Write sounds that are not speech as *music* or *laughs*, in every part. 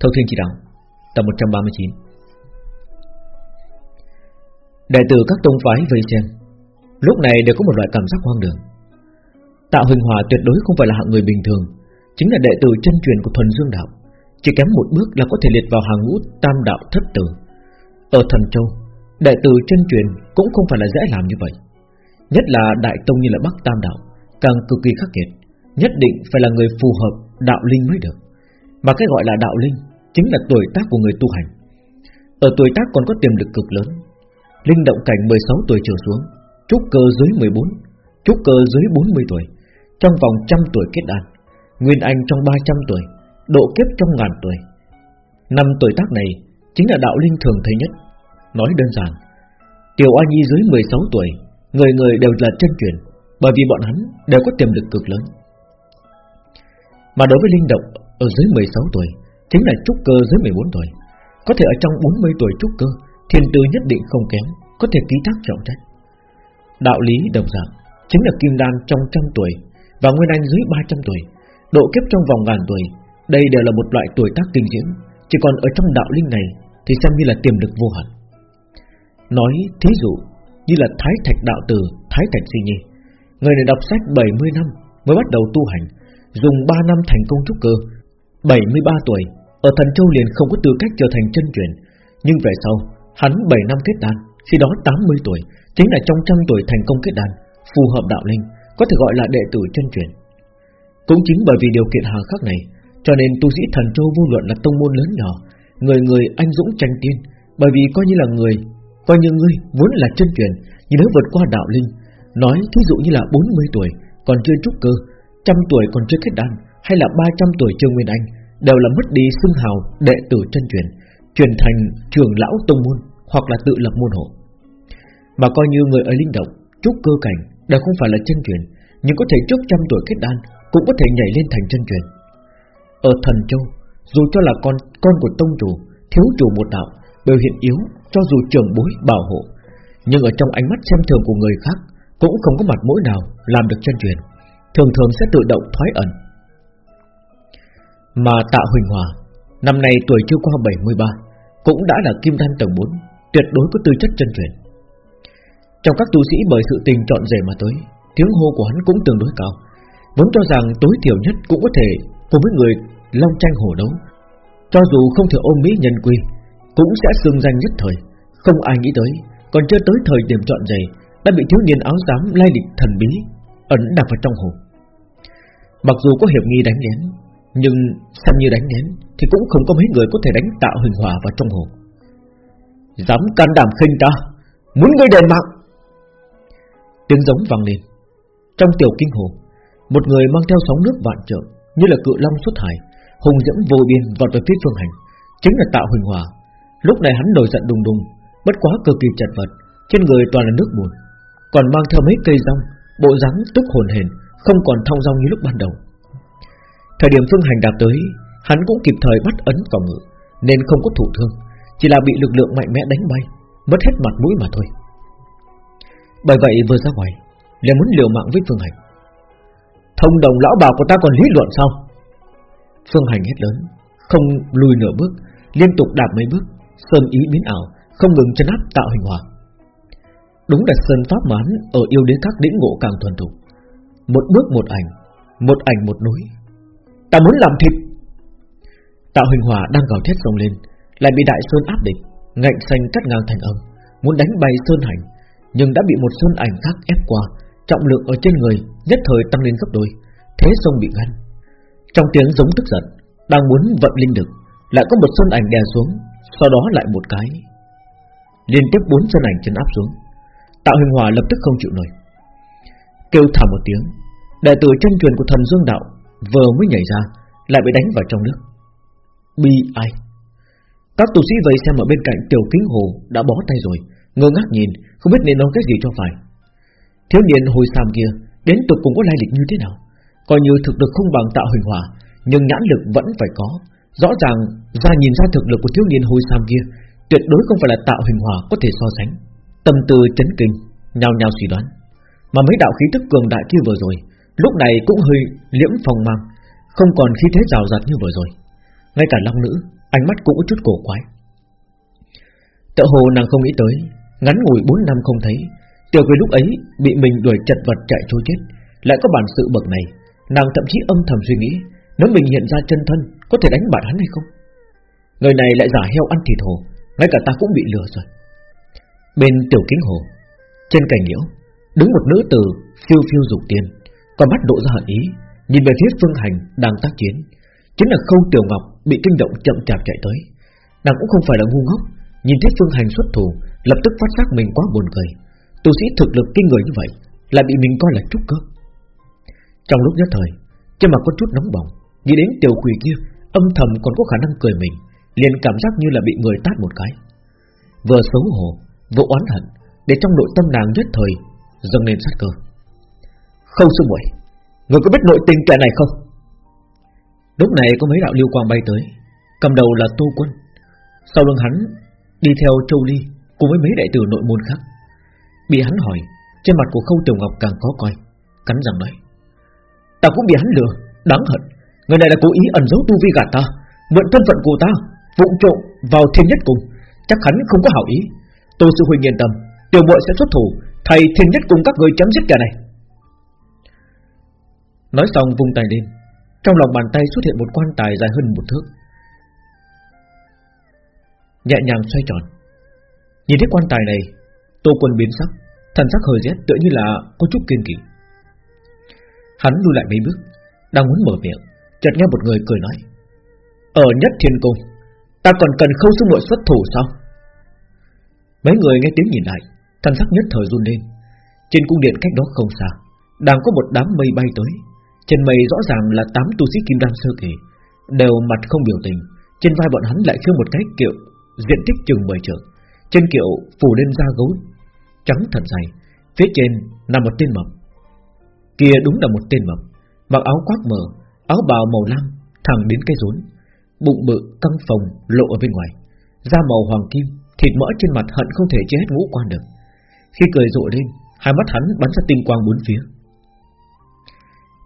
Thâu Thiên Chỉ Đạo, Tập 139 Đại tử các tông phái vây xem, Lúc này đều có một loại cảm giác hoang đường. Tạo Huỳnh Hòa tuyệt đối không phải là hạng người bình thường, Chính là đệ tử chân truyền của thuần dương đạo, Chỉ kém một bước là có thể liệt vào hàng ngũ tam đạo thất tử. Ở thần châu đại tử chân truyền cũng không phải là dễ làm như vậy, Nhất là đại tông như là Bắc Tam Đạo, Càng cực kỳ khắc nghiệt, Nhất định phải là người phù hợp đạo linh mới được. Mà cái gọi là đạo linh Chính là tuổi tác của người tu hành. Ở tuổi tác còn có tiềm lực cực lớn. Linh động cảnh 16 tuổi trở xuống, Trúc cơ dưới 14 Trúc cơ dưới 40 tuổi, Trong vòng trăm tuổi kết đan Nguyên Anh trong 300 tuổi, Độ kiếp trong ngàn tuổi. Năm tuổi tác này Chính là đạo linh thường thấy nhất. Nói đơn giản, Tiểu A Nhi dưới 16 tuổi, Người người đều là chân truyền, Bởi vì bọn hắn đều có tiềm lực cực lớn. Mà đối với linh động Ở dưới 16 tuổi Chính là trúc cơ dưới 14 tuổi. Có thể ở trong 40 tuổi trúc cơ Thiên tư nhất định không kém, Có thể ký thác trọng trách. Đạo lý đồng dạng, Chính là kim đan trong trăm tuổi Và nguyên anh dưới 300 tuổi, Độ kiếp trong vòng ngàn tuổi. Đây đều là một loại tuổi tác kinh diễm, Chỉ còn ở trong đạo linh này Thì xem như là tiềm lực vô hạn. Nói thí dụ Như là Thái Thạch Đạo Tử Thái Thạch Di Nhi, Người này đọc sách 70 năm mới bắt đầu tu hành, Dùng 3 năm thành công trúc cơ 73 tuổi ở Thần Châu liền không có tư cách trở thành chân truyền. Nhưng về sau, Hắn 7 năm kết đan, Khi đó 80 tuổi, Chính là trong trăm tuổi thành công kết đan, Phù hợp đạo linh, Có thể gọi là đệ tử chân truyền. Cũng chính bởi vì điều kiện hà khắc này, Cho nên tu sĩ thần châu vô luận là tông môn lớn nhỏ, Người người anh dũng tranh tiên, Bởi vì coi như là người, Coi như ngươi vốn là chân truyền, Nhưng nếu vượt qua đạo linh, Nói thí dụ như là 40 tuổi Còn chưa trúc cơ, Trăm tuổi còn chưa kết đan, Hay là 300 tuổi chưa nguyên anh Đều là mất đi xưng hào đệ tử chân truyền Truyền thành trưởng lão tông môn Hoặc là tự lập môn hộ. Mà coi như người ở linh động Trúc cơ cảnh đều không phải là chân truyền, Nhưng có thể trước trăm tuổi kết đan Cũng có thể nhảy lên thành chân truyền. Ở thần châu, Dù cho là con con của tông chủ, Thiếu chủ một đạo Biểu hiện yếu cho dù trưởng bối bảo hộ. Nhưng ở trong ánh mắt xem thường của người khác, Cũng không có mặt mũi nào làm được chân truyền. Thường thường sẽ tự động thoái ẩn mà tạ Huỳnh Hòa, Năm nay tuổi chưa qua 73 Cũng đã là kim đan tầng 4 Tuyệt đối có tư chất chân truyền. Trong các tu sĩ bởi sự tình chọn rể mà tới, Tiếng hô của hắn cũng tương đối cao, Vốn cho rằng tối thiểu nhất cũng có thể Cùng với người long tranh hổ đấu. Cho dù không thể ôm mỹ nhân quy, Cũng sẽ xưng danh nhất thời, Không ai nghĩ tới, Còn chưa tới thời điểm chọn rể, Đã bị thiếu niên áo giám lai lịch thần bí Ẩn đặt vào trong hồ. Mặc dù có hiệp nghi đánh lén nhưng xem như đánh đến, Thì cũng không có mấy người có thể đánh tạo hình hòa vào trong hồ. Dám can đảm khinh ta, Muốn ngươi đền mạng. Tiếng giống vang lên. Trong tiểu kinh hồ, Một người mang theo sóng nước vạn trượng, Như là cự long xuất hải, Hùng dẫm vô biên vọt về phía phương hành, Chính là tạo huỳnh hòa. Lúc này hắn nổi giận đùng đùng, Bất quá cực kỳ chật vật, Trên người toàn là nước buồn Còn mang theo mấy cây rong, Bộ dáng tức hồn hển, Không còn thong dong như lúc ban đầu. Thời điểm phương hành đạt tới, Hắn cũng kịp thời bắt ấn vào ngự Nên không có thủ thương, Chỉ là bị lực lượng mạnh mẽ đánh bay, Mất hết mặt mũi mà thôi. Bởi vậy vừa ra ngoài, liền muốn liều mạng với phương hành. Thông đồng lão bảo của ta còn lý luận sao? Phương hành hết lớn, Không lùi nửa bước, Liên tục đạp mấy bước, Sơn ý biến ảo, Không ngừng chân áp tạo hình hòa. Đúng là sơn pháp mán Ở yêu đế các đỉnh ngộ càng thuần thục. Một bước một ảnh Một ảnh một núi Ta muốn làm thịt. Tạo hình hòa đang gào thét sông lên, Lại bị đại sơn áp địch Ngạnh xanh cắt ngang thành âm, Muốn đánh bay sơn hành, Nhưng đã bị một sơn ảnh khác ép qua, Trọng lượng ở trên người nhất thời tăng lên gấp đôi, Thế sông bị ngăn. Trong tiếng giống tức giận, Đang muốn vận linh lực, Lại có một sơn ảnh đè xuống, Sau đó lại một cái. Liên tiếp bốn sơn ảnh chân áp xuống Tạo hình hòa lập tức không chịu nổi. Kêu thảm một tiếng Đại tử chân truyền của thần Dương Đạo Vừa mới nhảy ra, Lại bị đánh vào trong nước. Bi ai? Các tu sĩ vây xem ở bên cạnh tiểu kính hồ Đã bó tay rồi, Ngơ ngác nhìn, Không biết nên nói cái gì cho phải. Thiếu niên hồi sam kia Đến tục cũng có lai lịch như thế nào? Coi như thực lực không bằng tạo hình hòa, Nhưng nhãn lực vẫn phải có. Rõ ràng, ra nhìn ra thực lực của thiếu niên hồi sam kia, Tuyệt đối không phải là tạo hình hòa có thể so sánh. Tâm tư chấn kinh Nhào nhào suy đoán. Mà mấy đạo khí tức cường đại kia vừa rồi Lúc này cũng hơi liễm phòng mang, Không còn khí thế rào rạt như vừa rồi. Ngay cả long nữ, Ánh mắt cũng có chút cổ quái. Tự hồ nàng không nghĩ tới, Ngắn ngủi 4 năm không thấy, Tiểu quỷ lúc ấy bị mình đuổi chật vật chạy trôi chết, Lại có bản sự bậc này, Nàng thậm chí âm thầm suy nghĩ, Nếu mình hiện ra chân thân, Có thể đánh bại hắn hay không? Người này lại giả heo ăn thịt hồ, Ngay cả ta cũng bị lừa rồi. Bên tiểu kính hồ, Trên cành nhiễu Đứng một nữ tử phiêu phiêu dục tiên. Còn mắt độ ra hận ý, Nhìn về phía phương hành đang tác chiến. Chính là khâu tiểu ngọc bị kinh động chậm chạp chạy tới. Nàng cũng không phải là ngu ngốc, Nhìn thấy phương hành xuất thủ, Lập tức phát giác mình quá buồn cười. Tu sĩ thực lực kinh người như vậy, Lại bị mình coi là trúc cơ. Trong lúc nhất thời, Trên mặt có chút nóng bỏng, Nghĩ đến tiểu quỷ kia, Âm thầm còn có khả năng cười mình, liền cảm giác như là bị người tát một cái. Vừa xấu hổ, Vừa oán hận, Để trong nội tâm nàng nhất thời dâng lên sát cơ. Không sư muội Người có biết nội tình kẻ này không? Lúc này có mấy đạo lưu quang bay tới. Cầm đầu là Tô Quân. Sau lưng hắn, Đi theo Châu Ly, Cùng với mấy đại tử nội môn khác. Bị hắn hỏi, Trên mặt của Khâu Tiểu Ngọc càng khó coi, Cắn răng nói, Ta cũng bị hắn lừa, Đáng hận. Người này là cố ý ẩn giấu tu vi gạt ta, Mượn thân phận của ta, vụng trộm vào thiên nhất cùng Chắc hắn không có hảo ý. Tô sư huynh yên tâm, Tiểu muội sẽ xuất thủ Thầy thiên nhất cùng các người chấm dứt kẻ này. Nói xong vung tay lên. Trong lòng bàn tay xuất hiện một quan tài dài hơn một thước. Nhẹ nhàng xoay tròn. Nhìn thấy quan tài này, Tô quân biến sắc, Thần sắc hơi rét tựa như là có chút kiên kỳ Hắn lùi lại mấy bước, Đang muốn mở miệng, Chợt nghe một người cười nói, Ở nhất thiên cung, Ta còn cần không sư muội xuất thủ sao? Mấy người nghe tiếng nhìn lại, Thần sắc nhất thời run lên. Trên cung điện cách đó không xa, Đang có một đám mây bay tới. Trên mây rõ ràng là tám tu sĩ kim đan sơ kỳ Đều mặt không biểu tình Trên vai bọn hắn lại khiêu một cái kiệu Diện tích chừng 10 trượng Trên kiệu phủ lên da gấu Trắng thật dày Phía trên là một tên mập Kia đúng là một tên mập Mặc áo khoác mờ Áo bào màu lam thẳng đến cái rốn bụng bự căng phồng lộ ở bên ngoài, da màu hoàng kim, thịt mỡ trên mặt hận không thể che hết ngũ quan được. Khi cười rộ lên, hai mắt hắn bắn ra tinh quang bốn phía.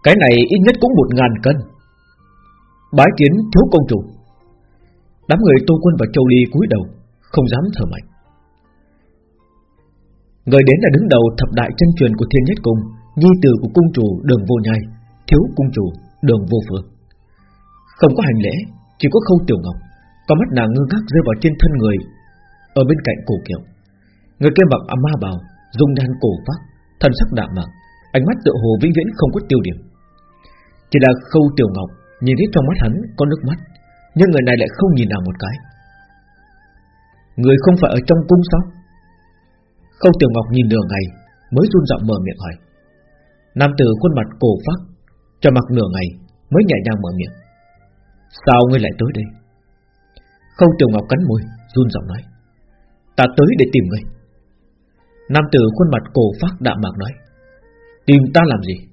Cái này ít nhất cũng một ngàn cân. Bái kiến thiếu công chủ. Đám người Tô Quân và Châu Ly cúi đầu, không dám thở mạnh. Người đến là đứng đầu thập đại chân truyền của Thiên Nhất Cung, nhi tử của cung chủ Đường Vô Nhai, thiếu cung chủ Đường Vô Phương. Không có hành lễ, chỉ có khâu tiểu ngọc Có mắt nàng ngơ ngác rơi vào trên thân người Ở bên cạnh cổ kiệu Người kia mặc ma bào Dùng đàn cổ phát Thần sắc đạm mạc Ánh mắt tựa hồ vĩnh viễn không có tiêu điểm chỉ là khâu tiểu ngọc, Nhìn thấy trong mắt hắn có nước mắt, Nhưng người này lại không nhìn nàng một cái. Người không phải ở trong cung sao? Khâu tiểu ngọc nhìn nửa ngày, Mới run giọng mở miệng hỏi. Nam tử khuôn mặt cổ phát Cho mặc nửa ngày, mới nhẹ nhàng mở miệng. Sao ngươi lại tới đây? Khâu tiểu ngọc cắn môi, Run giọng nói. Ta tới để tìm ngươi. Nam tử khuôn mặt cổ phát đạm mạc nói. Tìm ta làm gì?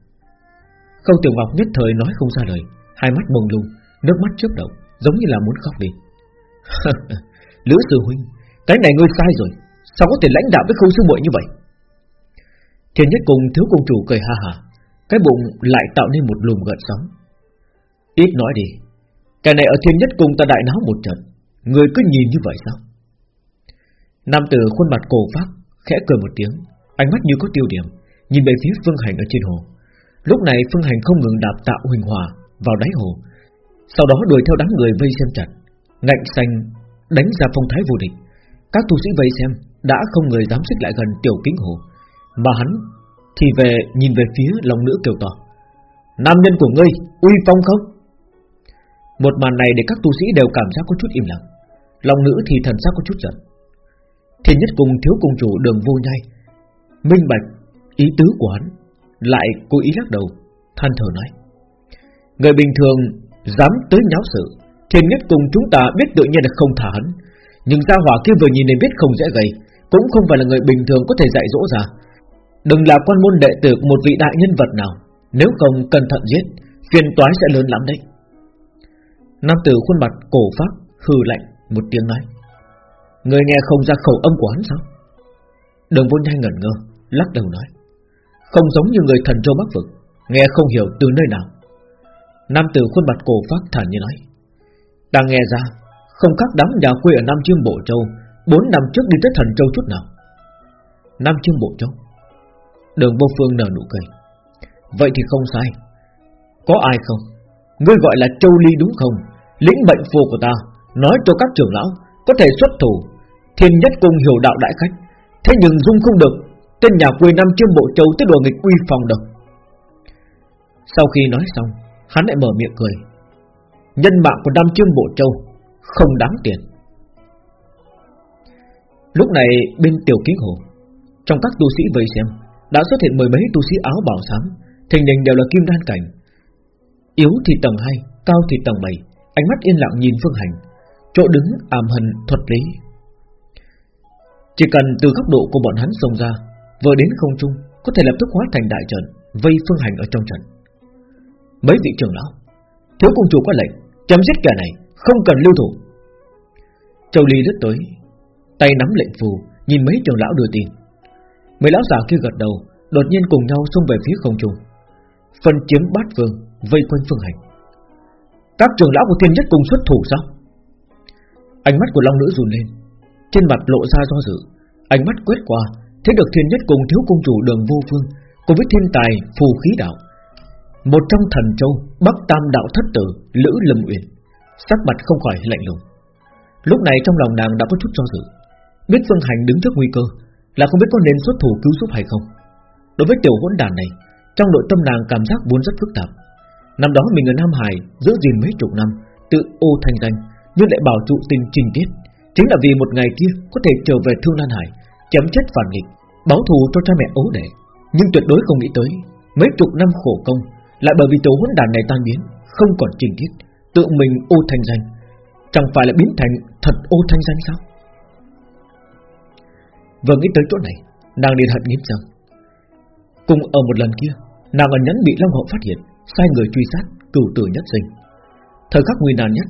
Câu tiểu ngọc nhất thời nói không ra lời, Hai mắt bồng lung Nước mắt chớp động, Giống như là muốn khóc đi. *laughs* Lữ sư huynh, Cái này ngươi sai rồi, Sao có thể lãnh đạo với khâu sư muội như vậy? Thiên nhất cùng thiếu công chủ cười ha ha Cái bụng lại tạo nên một lùm gợn sóng. Ít nói đi, cái này ở thiên nhất cùng ta đại náo một trận Người cứ nhìn như vậy sao? Nam tử khuôn mặt cổ phát Khẽ cười một tiếng, Ánh mắt như có tiêu điểm, Nhìn về phía phương hành ở trên hồ. Lúc này phương hành không ngừng đạp tạo huỳnh hòa Vào đáy hồ. Sau đó đuổi theo đám người vây xem chặt Ngạnh xanh đánh ra phong thái vô địch. Các tu sĩ vây xem Đã không người dám xích lại gần tiểu kính hồ. Mà hắn thì về nhìn về phía lòng nữ kêu to. Nam nhân của ngươi uy phong không? Một màn này để các tu sĩ đều cảm giác có chút im lặng. Lòng nữ thì thần sắc có chút giận. Thiên nhất cùng thiếu cung chủ đường vô nhai Minh bạch Ý tứ của hắn. Lại cố ý lắc đầu Than thở nói. Người bình thường dám tới nháo sự Thiên nhất cùng chúng ta biết tự nhiên là không thả hắn. Nhưng gia hỏa kia vừa nhìn nên biết không dễ gầy Cũng không phải là người bình thường có thể dạy dỗ ra. Đừng là quan môn đệ tử một vị đại nhân vật nào Nếu không cẩn thận giết Phiền toái sẽ lớn lắm đấy. Nam tử khuôn mặt cổ phác, hừ lạnh một tiếng nói. Người nghe không ra khẩu âm của hắn sao? Đường vô nhai ngẩn ngơ Lắc đầu nói. Không giống như người thần châu bắc vực, Nghe không hiểu từ nơi nào. Nam tử khuôn mặt cổ phát thản như nói Ta nghe ra, Không khác đám nhà quê ở Nam Chiêm Bộ Châu, Bốn năm trước đi tới Thần Châu chút nào. Nam Chiêm Bộ Châu, Đường vô phương nở nụ cười, Vậy thì không sai. Có ai không? Ngươi gọi là Châu Ly đúng không? Lĩnh mệnh phù của ta, Nói cho các trưởng lão, Có thể xuất thủ. Thiên nhất cung hiểu đạo đại khách, Thế nhưng dung không được Tên nhà quê Nam Chiêm Bộ Châu tới đùa nghịch uy phòng đâu Sau khi nói xong, Hắn lại mở miệng cười. Nhân mạng của Nam Chiêm Bộ Châu Không đáng tiền. Lúc này, bên tiểu kính hồ, Trong các tu sĩ vây xem, Đã xuất hiện mười mấy tu sĩ áo bảo xám, Thình lình đều là kim đan cảnh. Yếu thì tầng 2 Cao thì tầng 7 Ánh mắt yên lặng nhìn Phương Hành, Chỗ đứng ảm hần thuật lý. Chỉ cần từ góc độ của bọn hắn xông ra Vừa đến không trung, Có thể lập tức hóa thành đại trận, Vây Phương Hành ở trong trận. Mấy vị trưởng lão, Thiếu công chủ có lệnh, chấm dứt kẻ này, Không cần lưu thủ. Châu Ly lướt tới, Tay nắm lệnh phù, Nhìn mấy trưởng lão đưa tin. Mấy lão già kia gật đầu, Đột nhiên cùng nhau xông về phía không trung. Phân chiếm bát vương Vây quanh phương hành. Các trưởng lão của thiên nhất cùng xuất thủ sao? Ánh mắt của long nữ run lên, Trên mặt lộ ra do dự. Ánh mắt quét qua thế được thiên nhất cùng thiếu công chủ đường vô phương, Cùng với thiên tài, phù khí đạo. Một trong thần châu, Bắc tam đạo thất tử, Lữ Lâm Uyển, Sắc mặt không khỏi lạnh lùng. Lúc này trong lòng nàng đã có chút do dự. Biết phương hành đứng trước nguy cơ, Là không biết có nên xuất thủ cứu giúp hay không. Đối với tiểu hỗn đàn này, Trong nội tâm nàng cảm giác vốn rất phức tạp. Năm đó mình ở Nam Hải, giữ gìn mấy chục năm, Tự ô thành danh, Nhưng lại bảo trụ tình trình tiết Chính là vì một ngày kia có thể trở về Thương Lan Hải Chấm chết phản nghịch. Báo thù cho cha mẹ ố đệ. Nhưng tuyệt đối không nghĩ tới, Mấy chục năm khổ công, Lại bởi vì tổ hỗn đàn này tan biến, Không còn trình tiết Tự mình ô thành danh. Chẳng phải là biến thành thật ô thanh danh sao? Vừa nghĩ tới chỗ này, Nàng liền hận nghiến rằng Cùng ở một lần kia, Nàng ẩn nhẫn bị Long Hậu phát hiện, Sai người truy sát, cửu tử nhất sinh. Thời khắc nguy nan nhất,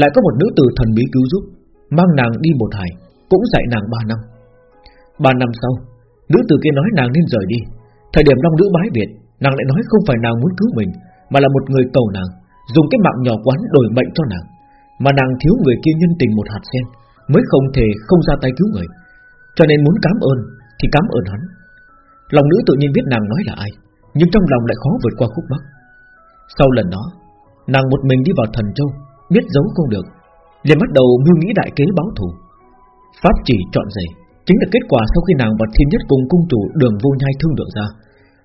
Lại có một nữ tử thần bí cứu giúp, Mang nàng đi một hải, Cũng dạy nàng ba năm. Ba năm sau Nữ tử kia nói nàng nên rời đi. Thời điểm Long nữ bái biệt Nàng lại nói không phải nàng muốn cứu mình, Mà là một người cầu nàng, Dùng cái mạng nhỏ quán đổi mệnh cho nàng. Mà nàng thiếu người kia nhân tình một hạt sen, Mới không thể không ra tay cứu người. Cho nên muốn cảm ơn, Thì cảm ơn hắn. Lòng nữ tự nhiên biết nàng nói là ai, Nhưng trong lòng lại khó vượt qua khúc mắc. Sau lần đó, Nàng một mình đi vào thần châu, Biết giấu không được, liền bắt đầu mưu nghĩ đại kế báo thù. Pháp chỉ chọn rể Chính là kết quả sau khi nàng và thiên nhất cùng cung chủ đường vô nhai thương lượng ra.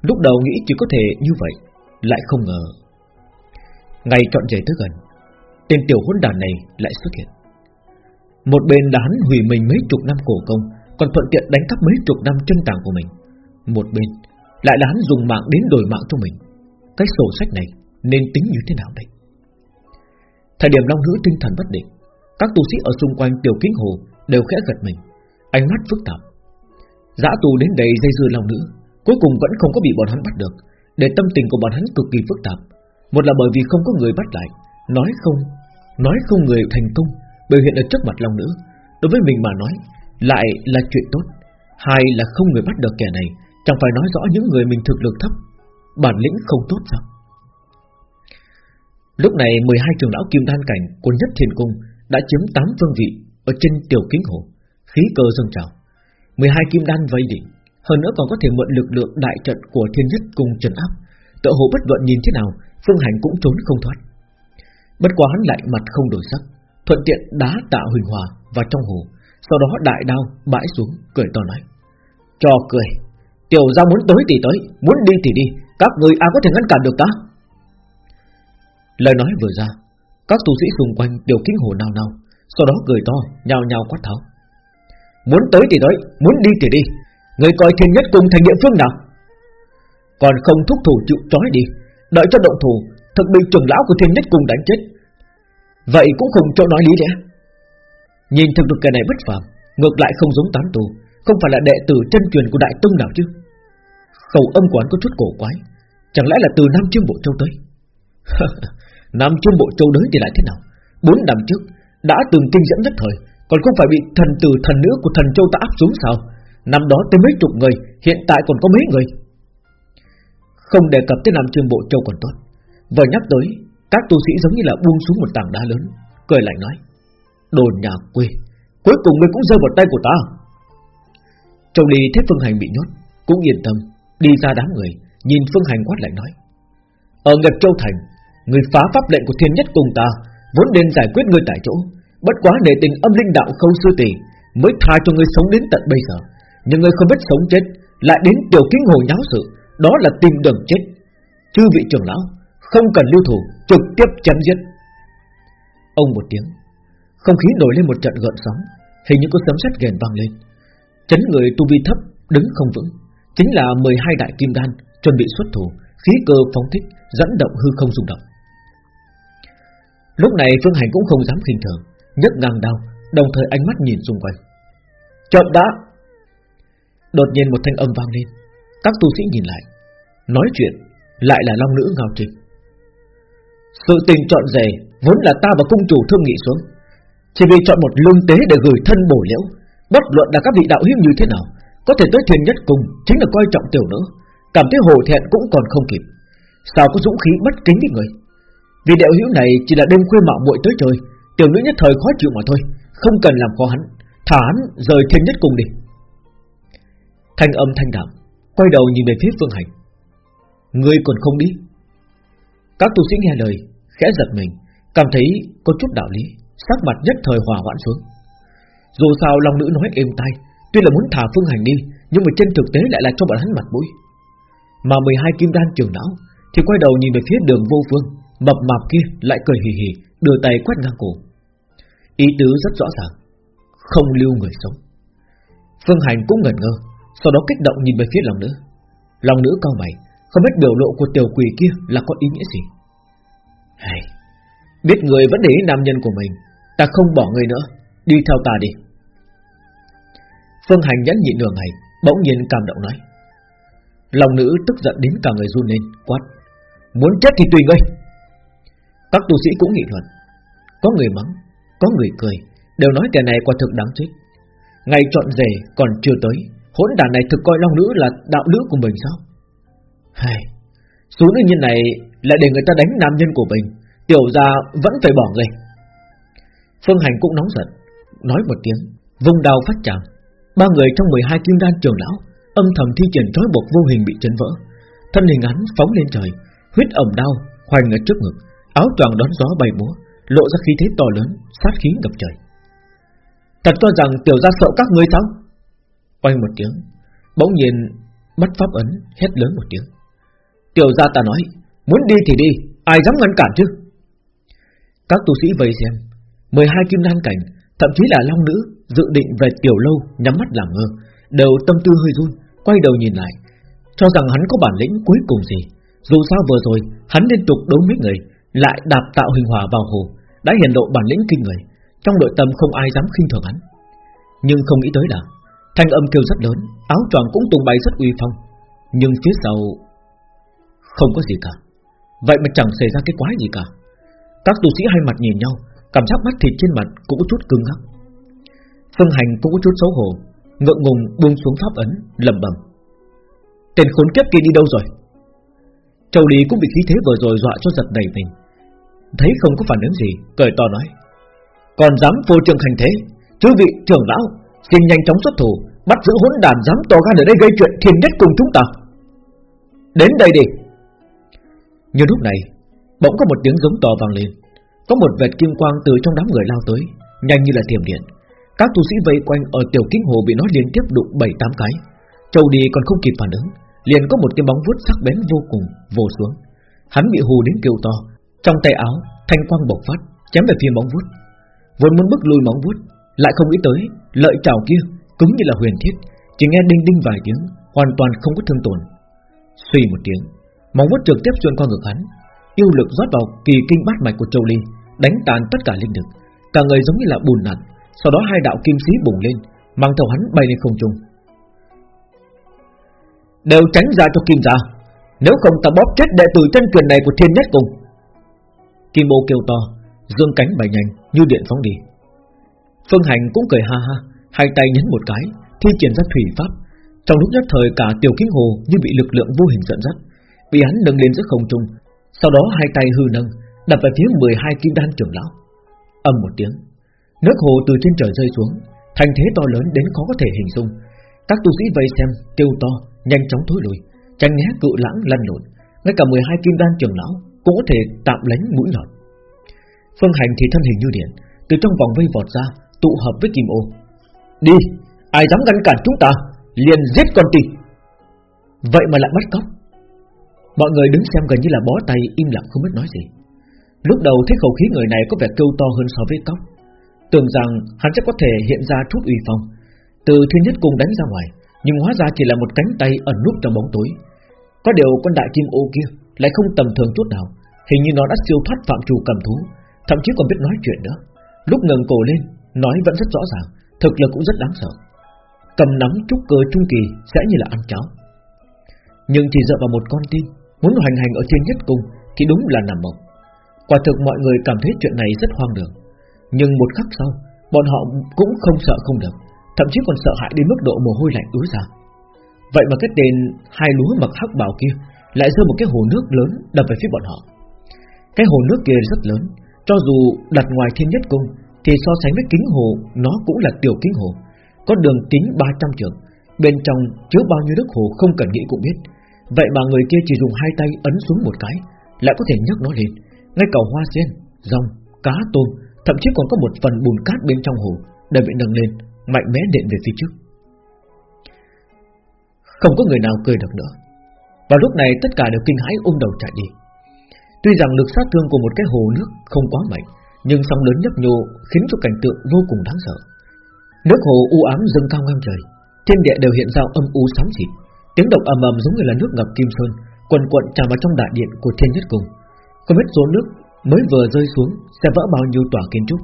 Lúc đầu nghĩ chỉ có thể như vậy, Lại không ngờ. Ngày chọn rể tới gần, Tên tiểu hỗn đàn này lại xuất hiện. Một bên là hắn hủy mình mấy chục năm cổ công, Còn thuận tiện đánh cắp mấy chục năm chân tàng của mình. Một bên Lại là hắn dùng mạng đến đổi mạng cho mình. Cái sổ sách này nên tính như thế nào đây? Thời điểm Long Nữ tinh thần bất định, Các tu sĩ ở xung quanh tiểu kính hồ Đều khẽ gật mình. Ánh mắt phức tạp. Dã tù đến đây dây dưa lòng Nữ, Cuối cùng vẫn không có bị bọn hắn bắt được, Để tâm tình của bọn hắn cực kỳ phức tạp. Một là bởi vì không có người bắt lại, Nói không Nói không người thành công, Biểu hiện ở trước mặt lòng Nữ. Đối với mình mà nói, Lại là chuyện tốt. Hai là không người bắt được kẻ này, Chẳng phải nói rõ những người mình thực lực thấp, Bản lĩnh không tốt sao? Lúc này 12 trường lão kim đan cảnh của nhất thiên cung Đã chiếm 8 phương vị Ở trên tiểu kính hồ. Khí cơ dâng trào. 12 kim đan vây đỉnh, Hơn nữa còn có thể mượn lực lượng đại trận của thiên nhất cùng trần áp. Tự hồ bất luận nhìn thế nào, Phương hành cũng trốn không thoát. Bất quá hắn lại mặt không đổi sắc, Thuận tiện đá tạo huỳnh hòa vào trong hồ, Sau đó đại đao bãi xuống, Cười to nói, Cho cười, Tiểu ra muốn tới thì tới, Muốn đi thì đi, Các người ai có thể ngăn cản được ta? Lời nói vừa ra, Các tu sĩ xung quanh đều kinh hồ nào nào Sau đó cười to nhào nhào quát tháo Muốn tới thì tới, Muốn đi thì đi. Người coi thiên nhất cùng thành địa phương nào? Còn không thúc thủ chịu trói đi, Đợi cho động thủ Thật bị trưởng lão của thiên nhất cùng đánh chết. Vậy cũng không cho nói lý lẽ. Nhìn thực lực kẻ này bất phàm, Ngược lại không giống tán tù, Không phải là đệ tử chân truyền của đại tông nào chứ? Khẩu âm quán có chút cổ quái, Chẳng lẽ là từ Nam Chiêm Bộ Châu tới? *laughs* Nam Chiêm Bộ Châu đến thì lại thế nào? Bốn năm trước, Đã từng kinh dẫn nhất thời còn không phải bị thần tử thần nữ của thần Châu ta áp xuống sao? Năm đó tới mấy chục người, Hiện tại còn có mấy người? Không đề cập tới Nam trương Bộ Châu còn tốt. Vừa nhắc tới, Các tu sĩ giống như là buông xuống một tảng đá lớn, Cười lại nói, Đồ nhà quê, Cuối cùng ngươi cũng rơi vào tay của ta. Châu Ly thấy Phương Hành bị nhốt, Cũng yên tâm, Đi ra đám người, Nhìn Phương Hành quát lại nói, Ở Ngật Châu Thành, Người phá pháp lệnh của thiên nhất cùng ta, Vốn nên giải quyết ngươi tại chỗ Bất quá để tình âm linh đạo khâu sư tỷ Mới tha cho ngươi sống đến tận bây giờ. Nhưng ngươi không biết sống chết, Lại đến tiểu kính hồ nháo sự, Đó là tìm đường chết. Chư vị trưởng lão, Không cần lưu thủ, Trực tiếp chém giết. Ông một tiếng, Không khí nổi lên một trận gợn sóng, Hình như có sấm sét ghền vang lên. Chấn người tu vi thấp, đứng không vững, Chính là 12 đại kim đan, Chuẩn bị xuất thủ, Khí cơ phóng thích, dẫn động hư không rung động. Lúc này Phương Hành cũng không dám khinh thường nhấc ngang đao Đồng thời ánh mắt nhìn xung quanh. Chậm đã, Đột nhiên một thanh âm vang lên. Các tu sĩ nhìn lại, Nói chuyện lại là long nữ ngao trịch Sự tình chọn rể Vốn là ta và cung chủ thương nghị xuống. Chỉ vì chọn một lương tế để gửi thân bổ liễu, Bất luận là các vị đạo hiếu như thế nào, Có thể tới thuyền nhất cùng Chính là coi trọng tiểu nữ, Cảm thấy hồ thẹn cũng còn không kịp. Sao có dũng khí bất kính với người? Vì đạo hữu này chỉ là đêm khuya mạo muội tới trời Tiểu nữ nhất thời khó chịu mà thôi, Không cần làm khó hắn, Thả hắn rời thiên nhất cùng đi. Thanh âm thanh đạm, Quay đầu nhìn về phía phương hành. Ngươi còn không đi? Các tu sĩ nghe lời, Khẽ giật mình, Cảm thấy có chút đạo lý, Sắc mặt nhất thời hòa hoãn xuống. Dù sao lòng Nữ nói êm tai, Tuy là muốn thả phương hành đi, Nhưng mà trên thực tế lại là cho bọn hắn mặt mũi. Mà 12 kim đan trường não Thì quay đầu nhìn về phía đường vô phương, Mập mạp kia lại cười hì hì Đưa tay quét ngang cổ. Ý tứ rất rõ ràng Không lưu người sống. Phương Hành cũng ngẩn ngơ Sau đó kích động nhìn về phía lòng nữ. Lòng nữ cao mày Không biết biểu lộ của tiểu quỷ kia là có ý nghĩa gì. Hay, Biết người vẫn để ý nam nhân của mình Ta không bỏ người nữa Đi theo ta đi. Phương Hành nhẫn nhịn nửa ngày Bỗng nhiên cảm động nói. Lòng nữ tức giận đến cả người run lên Quát. Muốn chết thì tùy ngươi. Các tu sĩ cũng nghị luận có người mắng, Có người cười, Đều nói kẻ này quả thực đáng chết. Ngày chọn rể còn chưa tới, Hỗn đàn này thực coi long nữ là đạo nữ của mình sao? Hay Số nữ nhân này lại để người ta đánh nam nhân của mình, Tiểu ra vẫn phải bỏ người Phương Hành cũng nóng giận, Nói một tiếng Vùng đào phát tràng Ba người trong 12 kim đan trường lão, Âm thầm thi triển trói buộc vô hình bị chấn vỡ. Thân hình hắn phóng lên trời, Huyết ẩm đau, hoành ở trước ngực, Áo choàng đón gió bay múa. Lộ ra khí thế to lớn, Sát khí ngập trời. Thật cho rằng tiểu gia sợ các ngươi sao? Oanh một tiếng, Bỗng nhiên bắt pháp ấn hét lớn một tiếng. Tiểu gia ta nói, Muốn đi thì đi, Ai dám ngăn cản chứ? Các tu sĩ vây xem 12 kim đan cảnh, Thậm chí là long nữ, Dự định về tiểu lâu, nhắm mắt làm ngơ, Đều tâm tư hơi run, Quay đầu nhìn lại, Cho rằng hắn có bản lĩnh cuối cùng gì. Dù sao vừa rồi, hắn liên tục đấu mấy người lại đạp tạo hình hòa vào hồ, Đã hiện lộ bản lĩnh kinh người, Trong nội tâm không ai dám khinh thường hắn. Nhưng không nghĩ tới là, Thanh âm kêu rất lớn, Áo choàng cũng tung bay rất uy phong. Nhưng phía sau, Không có gì cả. Vậy mà chẳng xảy ra cái quái gì cả. Các tu sĩ hai mặt nhìn nhau, Cảm giác mắt thịt trên mặt cũng có chút cứng ngắc. Phương Hành cũng có chút xấu hổ, Ngượng ngùng buông xuống pháp ấn, lẩm bẩm. Tên khốn kiếp kia đi đâu rồi? Châu Lý cũng bị khí thế vừa rồi dọa cho giật đầy mình. Thấy không có phản ứng gì, Cười to nói. Còn dám vô trường hành thế, Chư vị trưởng lão, Xin nhanh chóng xuất thủ, Bắt giữ hỗn đàn dám to gan ở đây gây chuyện thiên nhất cùng chúng ta. Đến đây đi. Nhưng lúc này, Bỗng có một tiếng giống to vang lên. Có một vệt kim quang từ trong đám người lao tới, Nhanh như là thiểm điện. Các tu sĩ vây quanh ở tiểu kinh hồ bị nó liên tiếp đụng bảy tám cái. Châu đi còn không kịp phản ứng, Liền có một cái bóng vuốt sắc bén vô cùng Vồ xuống. Hắn bị hù đến kêu to trong tay áo, thanh quang bộc phát, Chém về phía móng vuốt. Vốn muốn bức lùi móng vuốt, Lại không nghĩ tới lợi trào kia, cứng như là huyền thiết, Chỉ nghe đinh đinh vài tiếng, Hoàn toàn không có thương tổn. Suy một tiếng, Móng vuốt trực tiếp xuyên qua ngực hắn, Yêu lực rót vào kỳ kinh bát mạch của Châu Ly, Đánh tan tất cả linh lực. Cả người giống như là bùn nặn, Sau đó hai đạo kim khí bùng lên, Mang theo hắn bay lên không trung. Đều tránh ra cho kim ra Nếu không ta bóp chết đệ tử chân truyền này của thiên nhất cùng Kim ô kêu to, Dương cánh bay nhanh, như điện phóng đi. Phương Hành cũng cười ha ha, Hai tay nhấn một cái, Thi triển ra thủy pháp. Trong lúc nhất thời, cả tiểu kính hồ như bị lực lượng vô hình dẫn dắt, Bị hắn nâng lên giữa không trung. Sau đó hai tay hư nâng, Đập về phía 12 kim đan trưởng lão. Âm một tiếng, Nước hồ từ trên trời rơi xuống Thành thế to lớn đến khó có thể hình dung. Các tu sĩ vây xem, kêu to, Nhanh chóng thối lùi Tránh né cự lãng lăn lộn. Ngay cả 12 kim đan trưởng lão cũng có thể tạm lánh mũi nhọn Phương hành thì thân hình như điện, Từ trong vòng vây vọt ra, Tụ hợp với kim ô. Đi, Ai dám ngăn cản chúng ta, Liền giết con tì Vậy mà lại bắt cóc. Mọi người đứng xem gần như là bó tay, im lặng không biết nói gì. Lúc đầu thấy khẩu khí người này có vẻ kêu to hơn so với cóc. Tưởng rằng hắn sẽ có thể hiện ra chút uy phong. Từ thiên nhất cung đánh ra ngoài, Nhưng hóa ra chỉ là một cánh tay ẩn núp trong bóng tối. Có điều con đại kim ô kia lại không tầm thường chút nào. Hình như nó đã siêu thoát phạm trù cầm thú, Thậm chí còn biết nói chuyện nữa. Lúc ngẩng cổ lên, Nói vẫn rất rõ ràng, Thực lực cũng rất đáng sợ. Cầm nắm trúc cơ trung kỳ sẽ như là ăn cháo. Nhưng chỉ dựa vào một con tin Muốn hoành hành ở trên nhất cung Thì đúng là nằm mộng. Quả thực mọi người cảm thấy chuyện này rất hoang đường. Nhưng một khắc sau, Bọn họ cũng không sợ không được, Thậm chí còn sợ hãi đến mức độ mồ hôi lạnh ứa ra. Vậy mà cái tên Hai lúa mặc hắc bào kia lại rơi một cái hồ nước lớn đập về phía bọn họ. Cái hồ nước kia rất lớn Cho dù đặt ngoài thiên nhất cung Thì so sánh với kính hồ Nó cũng là tiểu kính hồ. Có đường kính 300 trượng, Bên trong chứa bao nhiêu nước hồ không cần nghĩ cũng biết. Vậy mà người kia chỉ dùng hai tay ấn xuống một cái Lại có thể nhấc nó lên. Ngay cả hoa sen, rong, cá tôm Thậm chí còn có một phần bùn cát bên trong hồ Đều bị nâng lên Mạnh mẽ đệm về phía trước. Không có người nào cười được nữa. Vào lúc này tất cả đều kinh hãi ôm đầu chạy đi Tuy rằng lực sát thương của một cái hồ nước không quá mạnh Nhưng sóng lớn nhấp nhô Khiến cho cảnh tượng vô cùng đáng sợ Nước hồ u ám dâng cao ngang trời Thiên địa đều hiện ra âm u sóng dịp Tiếng động ầm ầm giống như là nước ngập kim sơn, quần quận tràn vào trong đại điện của Thiên Nhất Cung. Không biết số nước mới vừa rơi xuống sẽ vỡ bao nhiêu tòa kiến trúc,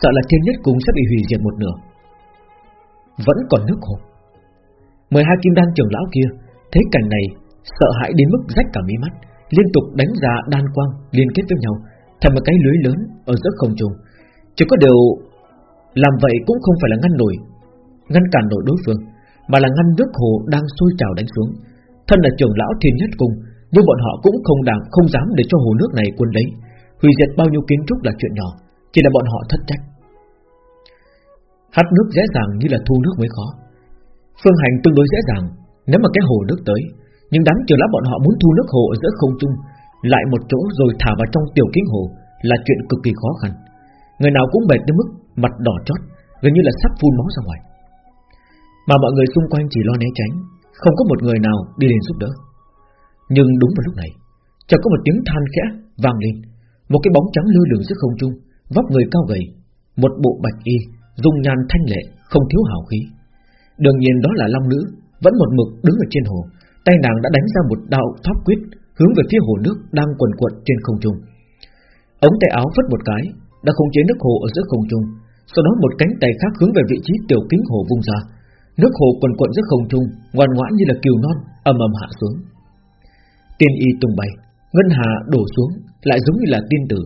sợ là Thiên Nhất Cung sẽ bị hủy diệt một nửa. Vẫn còn nước hồ. 12 kim đan trưởng lão kia thấy cảnh này sợ hãi đến mức rách cả mí mắt, liên tục đánh ra đan quang liên kết với nhau, thành một cái lưới lớn ở giữa không trung. Chỉ có điều làm vậy cũng không phải là ngăn nổi, ngăn cản nổi đối phương mà là ngăn nước hồ đang sôi trào đánh xuống. Thân là trưởng lão thiên nhất cung, nhưng bọn họ cũng không đảm không dám để cho hồ nước này quân lấy, hủy diệt bao nhiêu kiến trúc là chuyện nhỏ, chỉ là bọn họ thất trách. Hát nước dễ dàng như là thu nước mới khó. Phương hành tương đối dễ dàng, nếu mà cái hồ nước tới, nhưng đám chờ lá bọn họ muốn thu nước hồ ở giữa không trung, lại một chỗ rồi thả vào trong tiểu kính hồ là chuyện cực kỳ khó khăn. Người nào cũng mệt đến mức mặt đỏ chót, gần như là sắp phun máu ra ngoài. Mà mọi người xung quanh chỉ lo né tránh Không có một người nào đi lên giúp đỡ Nhưng đúng vào lúc này Chợt có một tiếng than khẽ vang lên Một cái bóng trắng lơ lửng giữa không trung Vóc người cao gầy Một bộ bạch y Dung nhan thanh lệ Không thiếu hào khí Đương nhiên đó là Long Nữ Vẫn một mực đứng ở trên hồ Tay nàng đã đánh ra một đạo thoát quyết Hướng về phía hồ nước đang quần quật trên không trung. Ống tay áo phất một cái, Đã khống chế nước hồ ở giữa không trung, Sau đó một cánh tay khác hướng về vị trí tiểu kính hồ vung ra. Nước hồ quần quận giữa không trung, Ngoan ngoãn như là kiều non, ầm ầm hạ xuống. Tiên y tung bay, Ngân hà đổ xuống, Lại giống như là tiên tử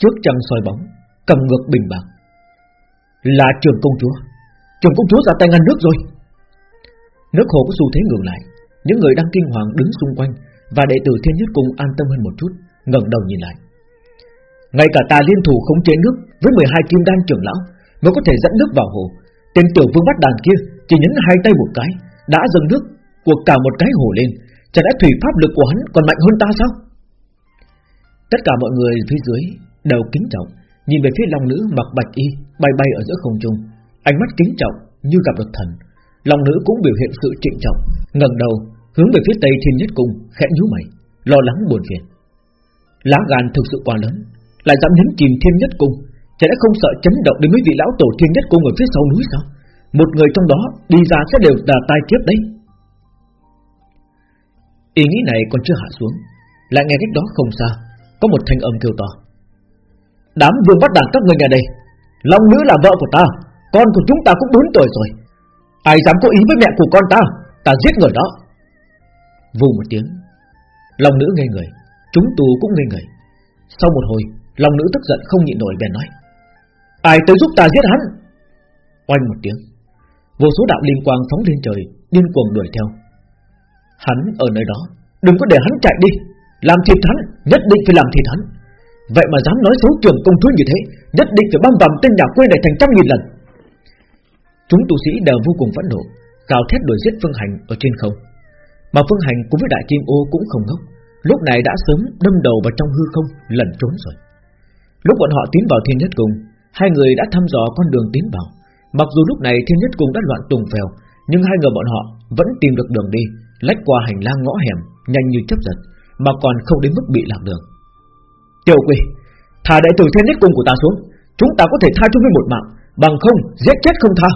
Trước trăng soi bóng, Cầm ngược bình bạc. Là trường công chúa, Trường công chúa ra tay ngăn nước rồi. Nước hồ có xu thế ngừng lại những người đang kinh hoàng đứng xung quanh Và đệ tử thiên nhất cung an tâm hơn một chút ngẩng đầu nhìn lại Ngay cả ta liên thủ khống chế nước Với 12 kim đan trưởng lão Mới có thể dẫn nước vào hồ Tên tiểu vương bắt đàn kia chỉ nhấn hai tay một cái đã dâng nước của cả một cái hồ lên, chẳng lẽ thủy pháp lực của hắn còn mạnh hơn ta sao? Tất cả mọi người phía dưới đều kính trọng, nhìn về phía long nữ mặc bạch y bay bay ở giữa không trung, ánh mắt kính trọng như gặp được thần. Long nữ cũng biểu hiện sự trịnh trọng, ngẩng đầu hướng về phía tây thiên nhất cung, khẽ nhíu mày, lo lắng buồn phiền. Lá gan thực sự quá lớn, lại dám nhấn chìm thiên nhất cung, Chả đã không sợ chấn động đến mấy vị lão tổ thiên nhất cung ở phía sau núi sao? Một người trong đó đi ra sẽ đều là tai kiếp đấy. Ý nghĩ này còn chưa hạ xuống Lại nghe cách đó không xa Có một thanh âm kêu to. Đám vương bắt đàn các người nhà đây Long nữ là vợ của ta Con của chúng ta cũng 4 tuổi rồi Ai dám có ý với mẹ của con ta? Ta giết người đó. Vù một tiếng. Lòng nữ ngây người. Chúng tù cũng ngây người. Sau một hồi lòng nữ tức giận không nhịn nổi bèn nói, Ai tới giúp ta giết hắn? Oanh một tiếng. Vô số đạo liên quang phóng lên trời, Điên cuồng đuổi theo. Hắn ở nơi đó. Đừng có để hắn chạy đi. Làm thịt hắn, Nhất định phải làm thịt hắn. Vậy mà dám nói xấu trường công chúa như thế, Nhất định phải băm vằm tên nhà quê này thành trăm nghìn lần. Chúng tu sĩ đều vô cùng phẫn nộ, Gào thét đuổi giết Phương Hành ở trên không. Mà Phương Hành cùng với Đại Kim Ô cũng không ngốc, Lúc này đã sớm đâm đầu vào trong hư không, Lẩn trốn rồi. Lúc bọn họ tiến vào thiên nhất cung, Hai người đã thăm dò con đường tiến vào. Mặc dù lúc này thiên nhất cung đã loạn tùng phèo, Nhưng hai người bọn họ vẫn tìm được đường đi, Lách qua hành lang ngõ hẻm, Nhanh như chấp giật, Mà còn không đến mức bị lạc đường. Tiểu quỷ, Thả đại tử thiên nhất cung của ta xuống. Chúng ta có thể tha cho ngươi một mạng, Bằng không giết chết không tha.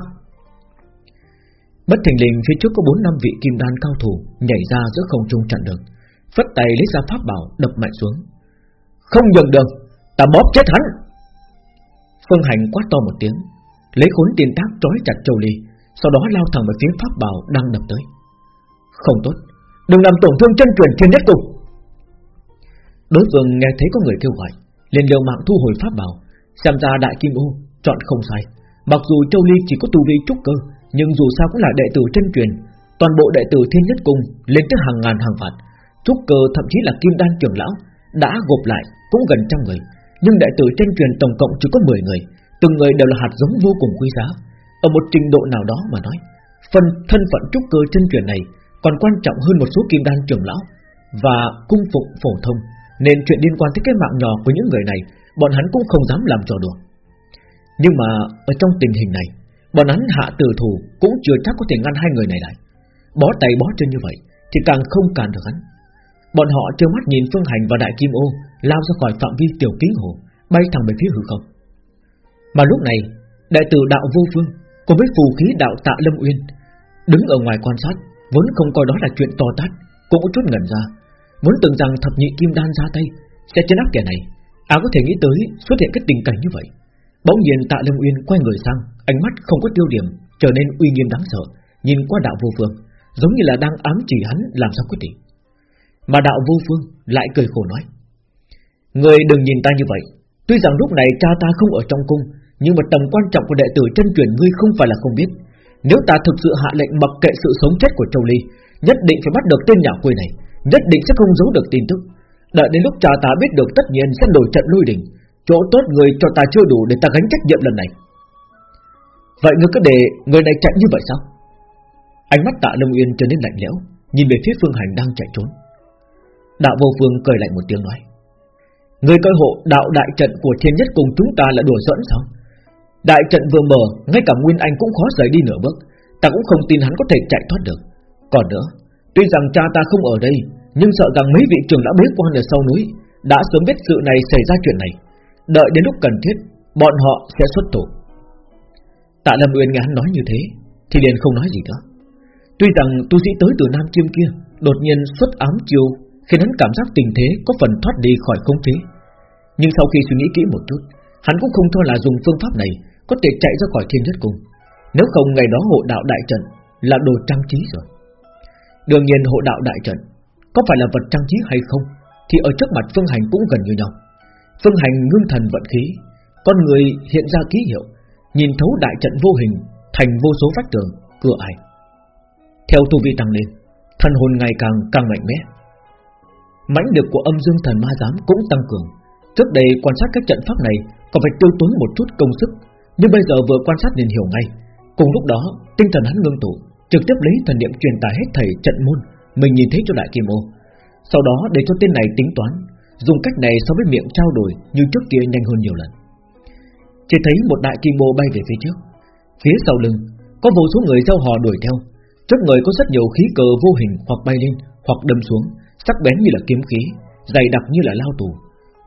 Bất thình lình phía trước có bốn năm vị kim đan cao thủ nhảy ra giữa không trung chặn đường, phất tay lấy ra pháp bảo đập mạnh xuống. Không nhường đường, ta bóp chết hắn. Phương Hành quát to một tiếng, lấy khốn tiền tác trói chặt Châu Ly, sau đó lao thẳng về phía pháp bảo đang đập tới. Không tốt, đừng làm tổn thương chân truyền thiên nhất cùng. Đối phương nghe thấy có người kêu gọi, liền liều mạng thu hồi pháp bảo, xem ra đại kim ô chọn không sai. Mặc dù Châu Ly chỉ có tu vi trúc cơ, nhưng dù sao cũng là đệ tử chân truyền, Toàn bộ đệ tử thiên nhất cung Lên tới hàng ngàn hàng vạn. Trúc cơ thậm chí là kim đan trưởng lão Đã gộp lại cũng gần trăm người. Nhưng đệ tử chân truyền tổng cộng chỉ có 10 người, Từng người đều là hạt giống vô cùng quý giá. Ở một trình độ nào đó mà nói, Phần thân phận trúc cơ chân truyền này Còn quan trọng hơn một số kim đan trưởng lão Và cung phụng phổ thông. Nên chuyện liên quan tới cái mạng nhỏ của những người này, Bọn hắn cũng không dám làm trò đùa. Nhưng mà ở trong tình hình này Bọn hắn hạ tử thủ Cũng chưa chắc có thể ngăn hai người này lại. Bó tay bó chân như vậy Thì càng không cản được hắn. Bọn họ trơ mắt nhìn Phương Hành và Đại Kim Ô Lao ra khỏi phạm vi tiểu kính hồ, Bay thẳng về phía hư không. Mà lúc này, Đại tử đạo vô phương Cùng với phù khí đạo tạ Lâm Uyên Đứng ở ngoài quan sát, Vốn không coi đó là chuyện to tát, Cũng có chút ngẩn ra. Vốn tưởng rằng thập nhị kim đan ra tay Sẽ chấn áp kẻ này À có thể nghĩ tới xuất hiện cái tình cảnh như vậy. Bỗng nhiên tạ Lâm Uyên quay người sang Ánh mắt không có tiêu điểm, Trở nên uy nghiêm đáng sợ, Nhìn qua đạo vô phương, Giống như là đang ám chỉ hắn làm sao quyết định Mà đạo vô phương lại cười khổ nói, Người đừng nhìn ta như vậy. Tuy rằng lúc này cha ta không ở trong cung, Nhưng mà tầm quan trọng của đệ tử chân truyền ngươi không phải là không biết. Nếu ta thực sự hạ lệnh mặc kệ sự sống chết của Châu Ly, Nhất định phải bắt được tên nhà quê này, Nhất định sẽ không giấu được tin tức. Đợi đến lúc cha ta biết được tất nhiên sẽ đổi trận lui đỉnh Chỗ tốt người cho ta chưa đủ để ta gánh trách nhiệm lần này. Vậy ngươi cứ để người này chạy như vậy sao? Ánh mắt tạ Lâm Uyên trở nên lạnh lẽo, Nhìn về phía Phương Hành đang chạy trốn. Đạo vô phương cười lạnh một tiếng nói, Người coi hộ đạo đại trận của thiên nhất cùng chúng ta là đùa giỡn sao? Đại trận vừa mở, Ngay cả Nguyên Anh cũng khó rời đi nửa bước, Ta cũng không tin hắn có thể chạy thoát được. Còn nữa, Tuy rằng cha ta không ở đây, Nhưng sợ rằng mấy vị trưởng đã bế quan ở sau núi Đã sớm biết sự này xảy ra chuyện này. Đợi đến lúc cần thiết, Bọn họ sẽ xuất thủ. Tạ Lâm Uyên nghe hắn nói như thế, Thì liền không nói gì nữa. Tuy rằng tu sĩ tới từ Nam Chiêm kia Đột nhiên xuất ám chiêu, Khiến hắn cảm giác tình thế có phần thoát đi khỏi khống chế. Nhưng sau khi suy nghĩ kỹ một chút, Hắn cũng không cho là dùng phương pháp này Có thể chạy ra khỏi thiên nhất cung. Nếu không, ngày đó hộ đạo đại trận Là đồ trang trí rồi. Đương nhiên hộ đạo đại trận Có phải là vật trang trí hay không, Thì ở trước mặt Phương Hành cũng gần như nhau. Phương Hành ngưng thần vận khí, Con người hiện ra ký hiệu Nhìn thấu đại trận vô hình Thành vô số vách tường, cửa ải Theo tu vi tăng lên Thần hồn ngày càng càng mạnh mẽ. Mãnh lực của âm dương thần ma giám cũng tăng cường. Trước đây quan sát các trận pháp này Còn phải tiêu tốn một chút công sức. Nhưng bây giờ vừa quan sát liền hiểu ngay. Cùng lúc đó tinh thần hắn ngưng tụ Trực tiếp lấy thần niệm truyền tải hết thảy trận môn Mình nhìn thấy cho đại kim ô. Sau đó để cho tên này tính toán Dùng cách này so với miệng trao đổi Như trước kia nhanh hơn nhiều lần chỉ thấy một đại kim bồ bay về phía trước. Phía sau lưng, Có vô số người giao hò đuổi theo. Trước người có rất nhiều khí cờ vô hình hoặc bay lên, Hoặc đâm xuống, Sắc bén như là kiếm khí, Dày đặc như là lao tù.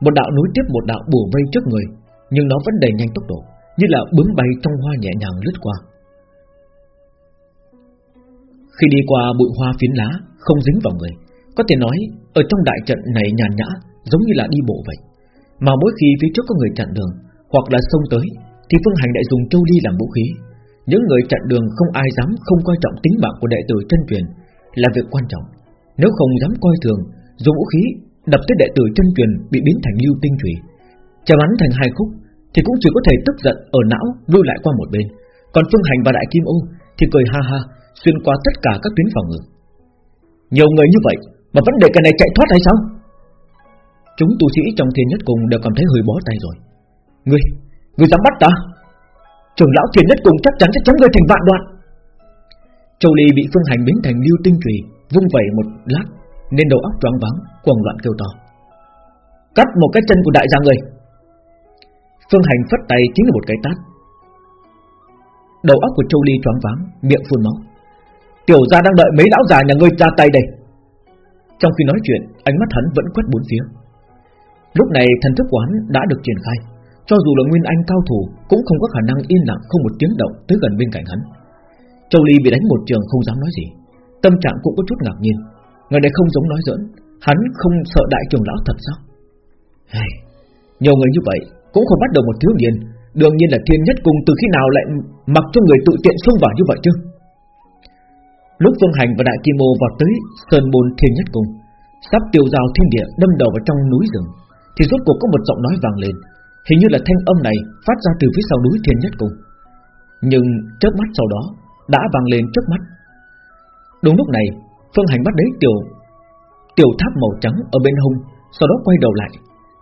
Một đạo nối tiếp một đạo bùa vây trước người, Nhưng nó vẫn đầy nhanh tốc độ, Như là bướm bay trong hoa nhẹ nhàng lướt qua. Khi đi qua bụi hoa phiến lá, Không dính vào người, Có thể nói Ở trong đại trận này nhàn nhã, Giống như là đi bộ vậy. Mà mỗi khi phía trước có người chặn đường hoặc là xông tới thì Phương Hành đại dùng châu ly làm vũ khí. Những người chặn đường không ai dám không coi trọng tính mạng của đệ tử chân truyền là việc quan trọng. Nếu không dám coi thường, dùng vũ khí đập tới đệ tử chân truyền bị biến thành lưu tinh thủy, chém bắn thành hai khúc, thì cũng chỉ có thể tức giận ở não lui lại qua một bên. Còn Phương Hành và Đại Kim Ô thì cười ha ha xuyên qua tất cả các tuyến phòng ngự. Nhiều người như vậy mà vấn đề cái này chạy thoát hay sao? Chúng tu sĩ trong thiên nhất cùng đều cảm thấy hơi bó tay rồi Ngươi, ngươi dám bắt ta? Trưởng lão thiền nhất cùng chắc chắn sẽ chấm ngươi thành vạn đoạn. Châu Ly bị Phương Hành biến thành lưu tinh trùy Vung vẩy một lát Nên đầu óc choáng váng Cuồng loạn kêu to. Cắt một cái chân của đại gia người. Phương Hành phất tay chính là một cái tát. Đầu óc của Châu Ly choáng váng Miệng phun máu. Tiểu gia đang đợi mấy lão già nhà ngươi ra tay đây. Trong khi nói chuyện Ánh mắt hắn vẫn quét bốn phía. Lúc này thần thức quán đã được triển khai. Cho dù là Nguyên Anh cao thủ Cũng không có khả năng yên lặng không một tiếng động Tới gần bên cạnh hắn. Châu Ly bị đánh một trường không dám nói gì. Tâm trạng cũng có chút ngạc nhiên. Người này không giống nói giỡn Hắn không sợ đại trưởng lão thật sao? Hey, Nhiều người như vậy Cũng không bắt đầu một thiếu niên. Đương nhiên là thiên nhất cùng từ khi nào lại Mặc cho người tự tiện xông vào như vậy chứ? Lúc Phương Hành và Đại Kim Mô vào tới Sơn Bồn Thiên Nhất Cung Sắp tiêu rào thiên địa đâm đầu vào trong núi rừng Thì rốt cuộc có một giọng nói vang lên. Hình như là thanh âm này phát ra từ phía sau núi Thiên Nhất Cung. Nhưng chớp mắt sau đó, Đã vang lên trước mắt. Đúng lúc này, Phương Hành bắt đấy tiểu Tiểu tháp màu trắng ở bên hông, Sau đó quay đầu lại,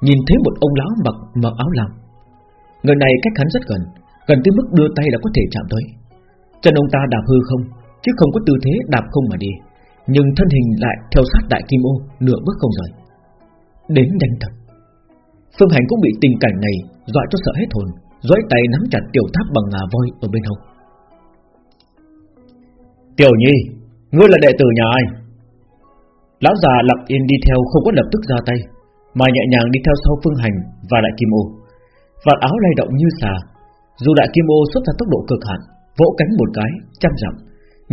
Nhìn thấy một ông lão mặc mặc áo lam. Người này cách hắn rất gần Gần tới mức đưa tay đã có thể chạm tới. Chân ông ta đạp hư không, Chứ không có tư thế đạp không mà đi. Nhưng thân hình lại theo sát đại kim ô, Nửa bước không rời. Đến nhanh thật. Phương Hành cũng bị tình cảnh này Dọa cho sợ hết hồn duỗi tay nắm chặt tiểu tháp bằng ngà voi ở bên hông. Tiểu Nhi Ngươi là đệ tử nhà ai? Lão già lặng yên đi theo không có lập tức ra tay Mà nhẹ nhàng đi theo sau Phương Hành Và đại kim ô. Vạt áo lay động như xà Dù đại kim ô xuất ra tốc độ cực hạn Vỗ cánh một cái, trăm dặm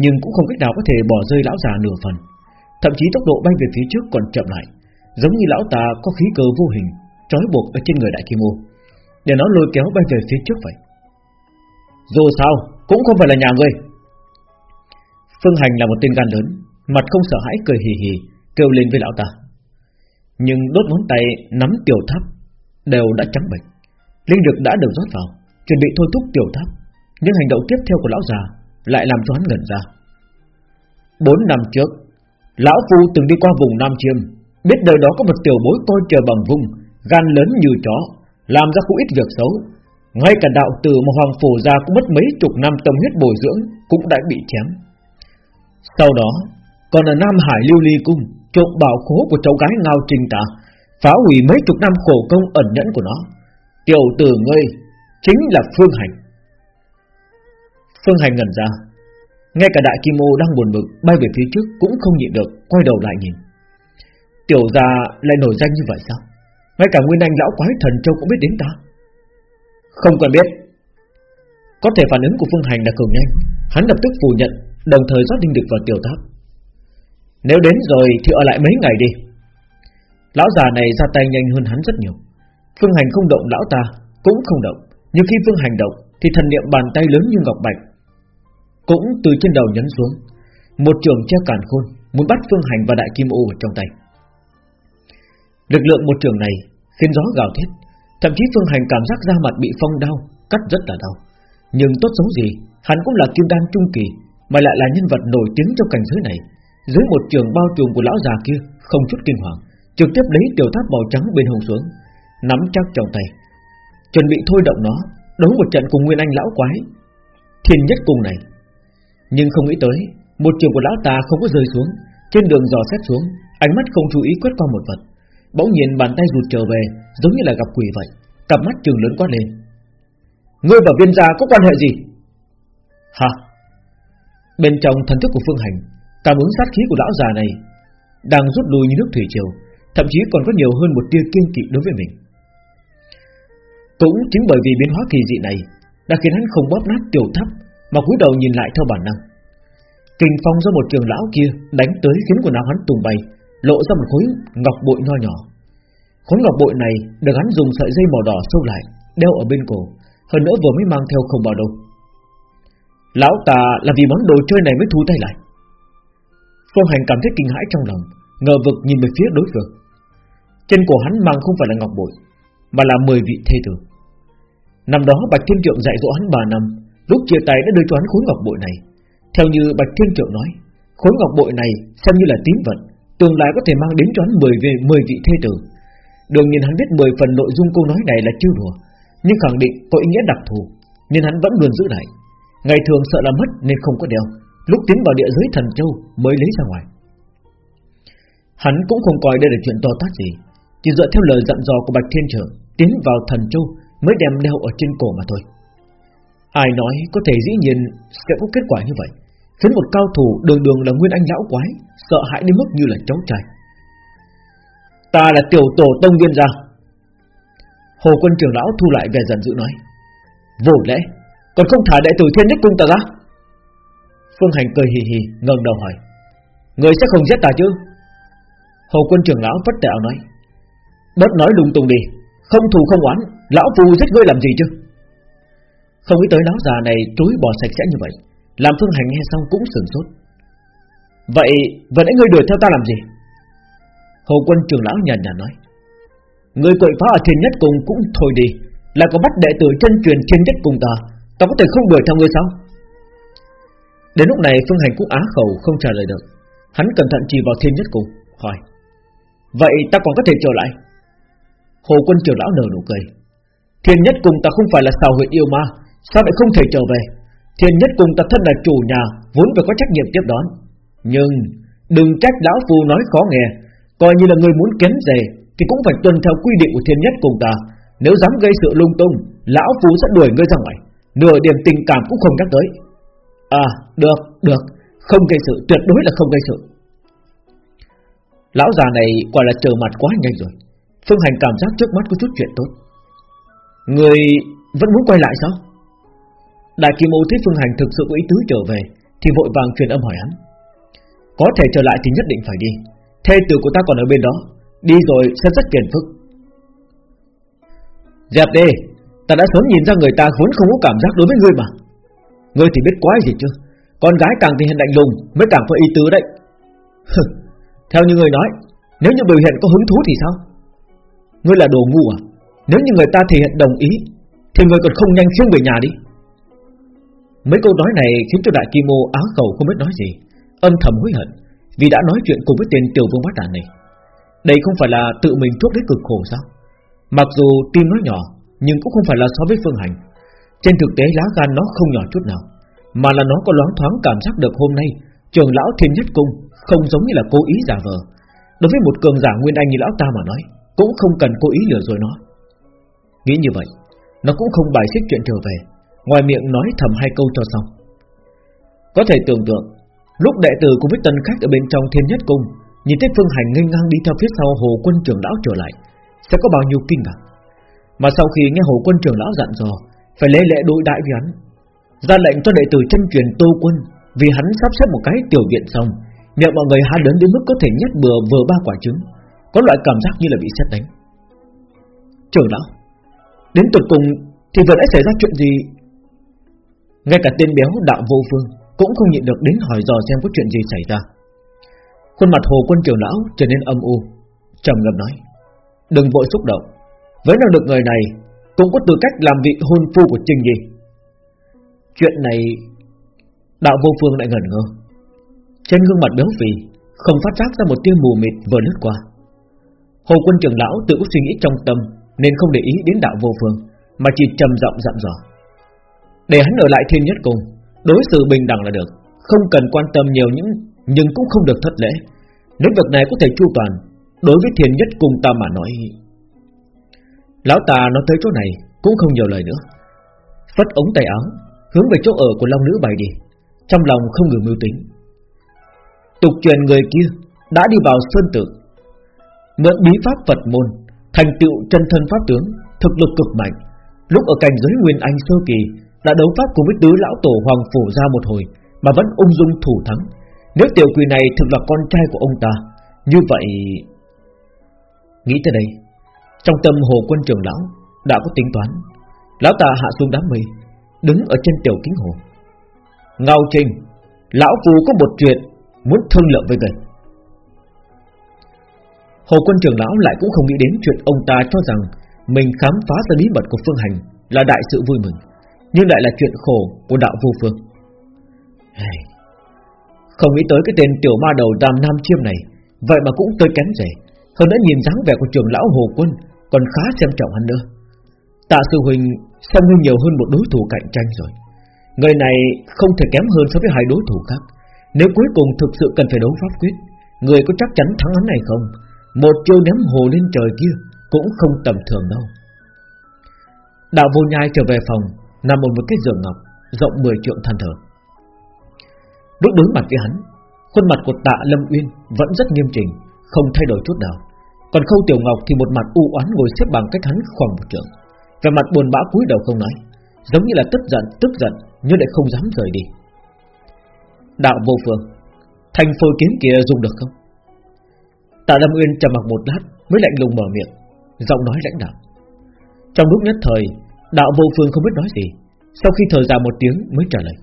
Nhưng cũng không cách nào có thể bỏ rơi lão già nửa phần. Thậm chí tốc độ bay về phía trước còn chậm lại Giống như lão ta có khí cơ vô hình. Trói buộc ở trên người đại kim ô. Để nó lôi kéo bay về phía trước vậy. Dù sao, Cũng không phải là nhà ngươi. Phương Hành là một tên gan lớn, Mặt không sợ hãi cười hì hì, Kêu lên với lão ta. Nhưng đốt ngón tay, nắm tiểu tháp, Đều đã trắng bệch. Linh lực đã được rót vào, Chuẩn bị thôi thúc tiểu tháp. Nhưng hành động tiếp theo của lão già Lại làm cho hắn ngẩn ra. Bốn năm trước, Lão Phu từng đi qua vùng Nam Chiêm, Biết đời đó có một tiểu bối coi chờ bằng vung Gan lớn như chó, Làm ra không ít việc xấu. Ngay cả đạo tử mà Hoàng Phủ ra cũng mất mấy chục năm tâm huyết bồi dưỡng Cũng đã bị chém. Sau đó, Còn ở Nam Hải Lưu Ly Cung Trộm bảo khố của cháu gái Ngao Trình Tà, Phá hủy mấy chục năm khổ công ẩn nhẫn của nó. Tiểu tử ngươi Chính là Phương Hành. Phương Hành ngẩn ra. Ngay cả đại kim ô đang buồn bực, Bay về phía trước cũng không nhịn được, Quay đầu lại nhìn. Tiểu gia lại nổi danh như vậy sao? Ngay cả Nguyên Anh lão quái thần châu cũng biết đến ta. Không cần biết. Có thể phản ứng của Phương Hành là cường nhanh. Hắn lập tức phủ nhận Đồng thời rót linh lực vào tiểu tháp. Nếu đến rồi thì ở lại mấy ngày đi. Lão già này ra tay nhanh hơn hắn rất nhiều. Phương Hành không động lão ta Cũng không động. Nhưng khi Phương Hành động Thì thần niệm bàn tay lớn như ngọc bạch Cũng từ trên đầu nhấn xuống. Một trường che càn khôn Muốn bắt Phương Hành và Đại Kim Ô ở trong tay Lực lượng một trường này Khiến gió gào thét Thậm chí Phương Hành cảm giác da mặt bị phong đau Cắt rất là đau. Nhưng tốt xấu gì Hắn cũng là kim đan trung kỳ Mà lại là nhân vật nổi tiếng trong cảnh giới này. Dưới một trường bao trùm của lão già kia Không chút kinh hoàng Trực tiếp lấy tiểu tháp màu trắng bên hồng xuống nắm chắc trong tay, chuẩn bị thôi động nó, đấu một trận cùng Nguyên Anh lão quái, thiên nhất cùng này. Nhưng không nghĩ tới, một trường của lão ta không có rơi xuống, trên đường dò xét xuống, ánh mắt không chú ý quét qua một vật, bỗng nhiên bàn tay rụt trở về, giống như là gặp quỷ vậy, cặp mắt trường lớn quát lên. Ngươi và viên gia có quan hệ gì? Hả? Bên trong thần thức của Phương Hành, cảm ứng sát khí của lão già này đang rút lui như nước thủy triều, thậm chí còn có nhiều hơn một tia kiên kỵ đối với mình. Cũng chính bởi vì biến hóa kỳ dị này Đã khiến hắn không bóp nát tiểu tháp Mà cúi đầu nhìn lại theo bản năng Kình phong do một trường lão kia Đánh tới khiến quần áo hắn tung bay Lộ ra một khối ngọc bội nho nhỏ. Khối ngọc bội này được hắn dùng sợi dây màu đỏ sâu lại, Đeo ở bên cổ, Hơn nữa vừa mới mang theo không bao đâu Lão ta là vì món đồ chơi này mới thu tay lại. Phương Hành cảm thấy kinh hãi trong lòng, Ngờ vực nhìn về phía đối phương. Trên cổ hắn mang không phải là ngọc bội, Mà là 10 vị thê tử. Năm đó Bạch Thiên Trượng dạy dỗ hắn 3 năm, Lúc chia tay đã đưa cho hắn khối ngọc bội này. Theo như Bạch Thiên Trượng nói, Khối ngọc bội này xem như là tín vật Tương lai có thể mang đến cho hắn 10 vị, 10 vị thê tử. Đương nhiên hắn biết 10 phần nội dung câu nói này là chưa đùa Nhưng khẳng định có ý nghĩa đặc thù Nên hắn vẫn luôn giữ lại. Ngày thường sợ là mất nên không có đeo Lúc tiến vào địa giới thần châu mới lấy ra ngoài. Hắn cũng không coi đây là chuyện to tát gì Chỉ dựa theo lời dặn dò của Bạch Thiên Trưởng Tiến vào thần châu mới đem đeo ở trên cổ mà thôi. Ai nói có thể dĩ nhiên sẽ có kết quả như vậy? Khiến một cao thủ đường đường là nguyên anh lão quái, Sợ hãi đến mức như là cháu trai. Ta là tiểu tổ tông viên gia Hồ quân trưởng lão thu lại vẻ giận dữ nói, Vô lẽ Còn không thả đệ tử thiên nhất cung ta ra? Phương Hành cười hì hì, ngẩng đầu hỏi, Người sẽ không giết ta chứ? Hồ quân trưởng lão vất tẹo nói, Bớt nói lung tung đi, Không thù không oán, Lão phù giết ngươi làm gì chứ? Không nghĩ tới lão già này trối bỏ sạch sẽ như vậy. Làm Phương Hành nghe xong cũng sửng sốt. Vậy Vừa nãy ngươi đuổi theo ta làm gì? Hồ quân trưởng lão nhàn nhạt nói. Người quậy phá ở thiên nhất cùng cũng thôi đi. Là có bắt đệ tử chân truyền thiên nhất cùng ta. Ta có thể không đuổi theo ngươi sao? Đến lúc này Phương Hành cũng á khẩu, không trả lời được. Hắn cẩn thận chỉ vào thiên nhất cùng Hỏi. Vậy ta còn có thể trở lại? Hồ quân trưởng lão nở nụ cười. Thiên nhất cùng ta không phải là xào huyện yêu ma, Sao lại không thể trở về? Thiên nhất cùng ta thân là chủ nhà, Vốn phải có trách nhiệm tiếp đón. Nhưng, đừng trách lão phu nói khó nghe. Coi như là người muốn kén rề Thì cũng phải tuân theo quy định của thiên nhất cùng ta. Nếu dám gây sự lung tung, Lão phu sẽ đuổi ngươi ra ngoài. Nửa điểm tình cảm cũng không nhắc tới. À được được. Không gây sự, tuyệt đối là không gây sự. Lão già này quả là trở mặt quá nhanh rồi. Phương Hành cảm giác trước mắt có chút chuyện tốt. Người vẫn muốn quay lại sao? Đại Kim Ô thấy Phương Hành thực sự có ý tứ trở về, Thì vội vàng truyền âm hỏi hắn. Có thể trở lại thì nhất định phải đi. Thê tử của ta còn ở bên đó. Đi rồi sẽ rất phiền phức. Dẹp đi. Ta đã sớm nhìn ra người ta vốn không có cảm giác đối với ngươi mà. Ngươi thì biết quái gì chứ? Con gái càng thì hiện lạnh lùng, Mới càng có ý tứ đấy. Theo như người nói, Nếu như biểu hiện có hứng thú thì sao? Ngươi là đồ ngu à? Nếu như người ta thể hiện đồng ý, Thì ngươi còn không nhanh khiêng về nhà đi. Mấy câu nói này khiến cho đại kim ô á khẩu không biết nói gì. Âm thầm hối hận Vì đã nói chuyện cùng với tên tiểu vương bát đàn này. Đây không phải là tự mình chuốc đến cực khổ sao? Mặc dù tim nó nhỏ, Nhưng cũng không phải là so với phương hành. Trên thực tế lá gan nó không nhỏ chút nào, Mà là nó có loáng thoáng cảm giác được hôm nay Trường lão thiên nhất cung Không giống như là cố ý giả vờ. Đối với một cường giả nguyên anh như lão ta mà nói, Cũng không cần cố ý lừa dối nó. Nghĩ như vậy, Nó cũng không bài xích chuyện trở về. Ngoài miệng nói thầm hai câu cho xong. Có thể tưởng tượng, Lúc đệ tử cùng với tân khách ở bên trong thiên nhất cung, Nhìn thấy phương hành nghênh ngang đi theo phía sau hồ quân trưởng lão trở lại, Sẽ có bao nhiêu kinh ngạc. Mà sau khi nghe hồ quân trưởng lão dặn dò, Phải lễ lễ đối đại với hắn. Ra lệnh cho đệ tử chân truyền tô quân, vì hắn sắp xếp một cái tiểu viện xong miệng mọi người há lớn đến mức có thể nhét bừa vừa ba quả trứng, có loại cảm giác như là bị xét đánh. Trưởng lão, đến tuyệt cùng thì vừa đã xảy ra chuyện gì? Ngay cả tên béo đạo vô phương cũng không nhịn được đến hỏi dò xem có chuyện gì xảy ra. Khuôn mặt hồ quân trưởng lão trở nên âm u, trầm ngâm nói, đừng vội xúc động, với năng lực người này cũng có tư cách làm vị hôn phu của trình gì chuyện này, đạo vô phương lại ngẩn ngơ. Trên gương mặt béo phì Không phát giác ra một tia mù mịt vừa lướt qua. Hồ quân trưởng lão tự suy nghĩ trong tâm Nên không để ý đến đạo vô phương, Mà chỉ trầm giọng dặn dò. Để hắn ở lại thiên nhất cùng Đối xử bình đẳng là được. Không cần quan tâm nhiều những, Nhưng cũng không được thất lễ. Nếu việc này có thể chu toàn, Đối với thiên nhất cùng ta mà nói. Lão ta nói tới chỗ này, Cũng không nhiều lời nữa. Phất ống tay áo, Hướng về chỗ ở của Long Nữ bày đi. Trong lòng không ngừng mưu tính. Tục truyền người kia đã đi vào sơn tử Mượn bí pháp Phật môn, Thành tựu chân thân pháp tướng, Thực lực cực mạnh. Lúc ở cảnh giới Nguyên Anh sơ kỳ đã đấu pháp cùng với tứ lão tổ Hoàng Phủ ra một hồi, Mà vẫn ung dung thủ thắng. Nếu tiểu quỷ này thực là con trai của ông ta, Như vậy Nghĩ tới đây, Trong tâm hồ quân trưởng lão Đã có tính toán. Lão ta hạ xuống đám mây, Đứng ở trên tiểu kính hồ. Ngao Trình Lão Phù có một chuyện Muốn thương lượng với người. Hồ quân trưởng lão lại cũng không nghĩ đến chuyện ông ta cho rằng Mình khám phá ra bí mật của Phương Hành Là đại sự vui mừng. Nhưng lại là chuyện khổ của đạo vô phương. Không nghĩ tới cái tên tiểu ma đầu đàm nam chiêm này. Vậy mà cũng tới kén rể. Hơn nữa nhìn dáng vẻ của trưởng lão Hồ Quân Còn khá xem trọng hắn nữa. Tạ sư huynh xem như nhiều hơn một đối thủ cạnh tranh rồi. Người này không thể kém hơn so với hai đối thủ khác. Nếu cuối cùng thực sự cần phải đấu pháp quyết, Người có chắc chắn thắng hắn này không? Một chiêu ném hồ lên trời kia Cũng không tầm thường đâu. Đạo vô nhai trở về phòng. Nằm ở một cái giường ngọc, Rộng 10 trượng than thở Lúc đối mặt với hắn, Khuôn mặt của tạ Lâm Uyên Vẫn rất nghiêm chỉnh, Không thay đổi chút nào. Còn Khâu Tiểu Ngọc thì một mặt u oán ngồi xếp bằng cách hắn khoảng một trượng. Vẻ mặt buồn bã cúi đầu không nói, Giống như là tức giận tức giận, Nhưng lại không dám rời đi. Đạo vô phương Thành phôi kiếm kia dùng được không? Tạ Lâm Uyên trầm mặc một lát, Mới lạnh lùng mở miệng, Giọng nói lãnh đạo. Trong lúc nhất thời Đạo vô phương không biết nói gì. Sau khi thở ra một tiếng mới trả lời.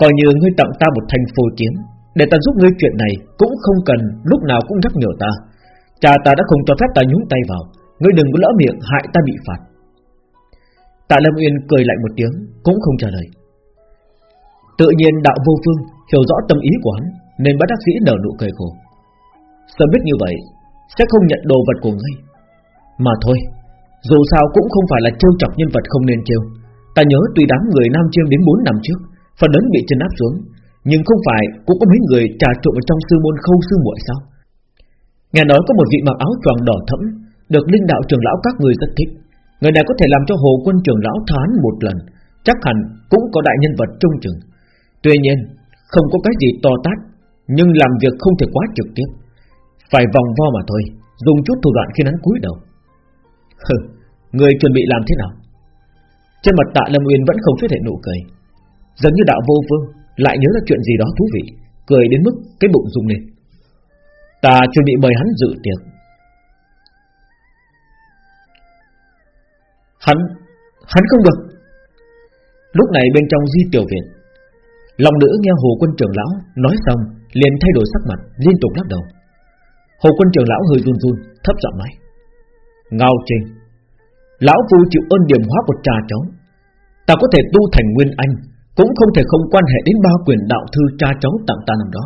Coi như ngươi tặng ta một thanh phôi kiếm, Để ta giúp ngươi chuyện này Cũng không cần lúc nào cũng nhắc nhở ta. Cha ta đã không cho phép ta nhúng tay vào, Ngươi đừng có lỡ miệng hại ta bị phạt. Tạ Lâm Uyên cười lạnh một tiếng, Cũng không trả lời. Tự nhiên đạo vô phương Hiểu rõ tâm ý của hắn, Nên bác đắc sĩ nở nụ cười khổ. Sớm biết như vậy, Sẽ không nhận đồ vật của ngươi. Mà thôi dù sao cũng không phải là trêu chọc nhân vật không nên trêu. Ta nhớ tuy đám người Nam Chiêm đến 4 năm trước, Phần lớn bị chân áp xuống, Nhưng không phải cũng có mấy người trà trộn ở trong sư môn khâu sư muội sao? Nghe nói có một vị mặc áo choàng đỏ thẫm, Được linh đạo trưởng lão các người rất thích. Người này có thể làm cho hồ quân trưởng lão thán một lần, Chắc hẳn cũng có đại nhân vật trung chừng. Tuy nhiên, Không có cái gì to tát, Nhưng làm việc không thể quá trực tiếp. Phải vòng vo mà thôi, Dùng chút thủ đoạn khi hắn cúi đầu. Người chuẩn bị làm thế nào? Trên mặt tạ Lâm Uyên vẫn không xuất hiện nụ cười. Giống như đạo vô phương Lại nhớ ra chuyện gì đó thú vị, Cười đến mức cái bụng rung lên. Ta chuẩn bị mời hắn dự tiệc. Hắn Hắn không được. Lúc này bên trong di tiểu viện, Lòng nữ nghe hồ quân trưởng lão Nói xong, liền thay đổi sắc mặt, Liên tục lắc đầu. Hồ quân trưởng lão hơi run run, Thấp giọng nói. Ngao trình Lão phu chịu ơn điểm hóa của trà cháu. Ta có thể tu thành nguyên anh, Cũng không thể không quan hệ đến ba quyền đạo thư cha cháu tặng ta năm đó.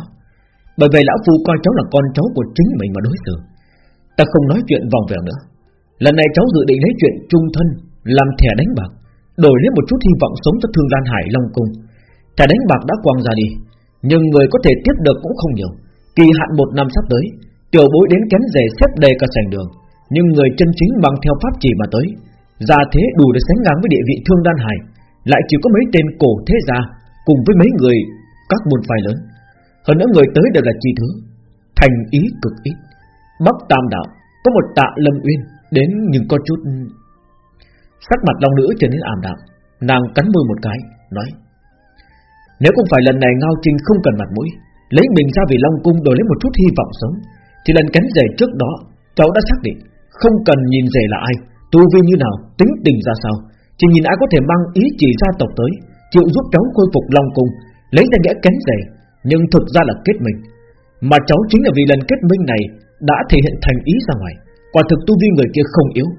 Bởi vậy lão phu coi cháu là con cháu của chính mình mà đối xử. Ta không nói chuyện vòng vèo nữa. Lần này cháu dự định lấy chuyện trung thân, Làm thẻ đánh bạc, Đổi lấy một chút hy vọng sống cho thương Lan Hải Long Cung. Thẻ đánh bạc đã quăng ra đi, Nhưng người có thể tiếp được cũng không nhiều. Kỳ hạn một năm sắp tới, Tiểu bối đến kén rể xếp đầy cả sành đường. Nhưng người chân chính bằng theo pháp chỉ mà tới gia thế đủ để sánh ngang với địa vị thương đan hải, Lại chỉ có mấy tên cổ thế gia Cùng với mấy người Các môn phái lớn. Hơn nữa người tới đều là chi thứ, Thành ý cực ít. Bắc Tam Đạo Có một tạ Lâm Uyên Đến nhưng có chút Sắc mặt long nữ trở nên ảm đạm. Nàng cắn môi một cái, Nói, Nếu không phải lần này Ngao Trinh không cần mặt mũi, Lấy mình ra vì Long Cung đổi lấy một chút hy vọng sống, Thì lần cánh rể trước đó, Cháu đã xác định không cần nhìn rể là ai, Tu vi như nào, Tính tình ra sao. Chỉ nhìn ai có thể mang ý chỉ gia tộc tới, Chịu giúp cháu khôi phục Long Cung Lấy ra nghĩa cánh rể. Nhưng thực ra là kết minh. Mà cháu chính là vì lần kết minh này Đã thể hiện thành ý ra ngoài. Quả thực tu vi người kia không yếu,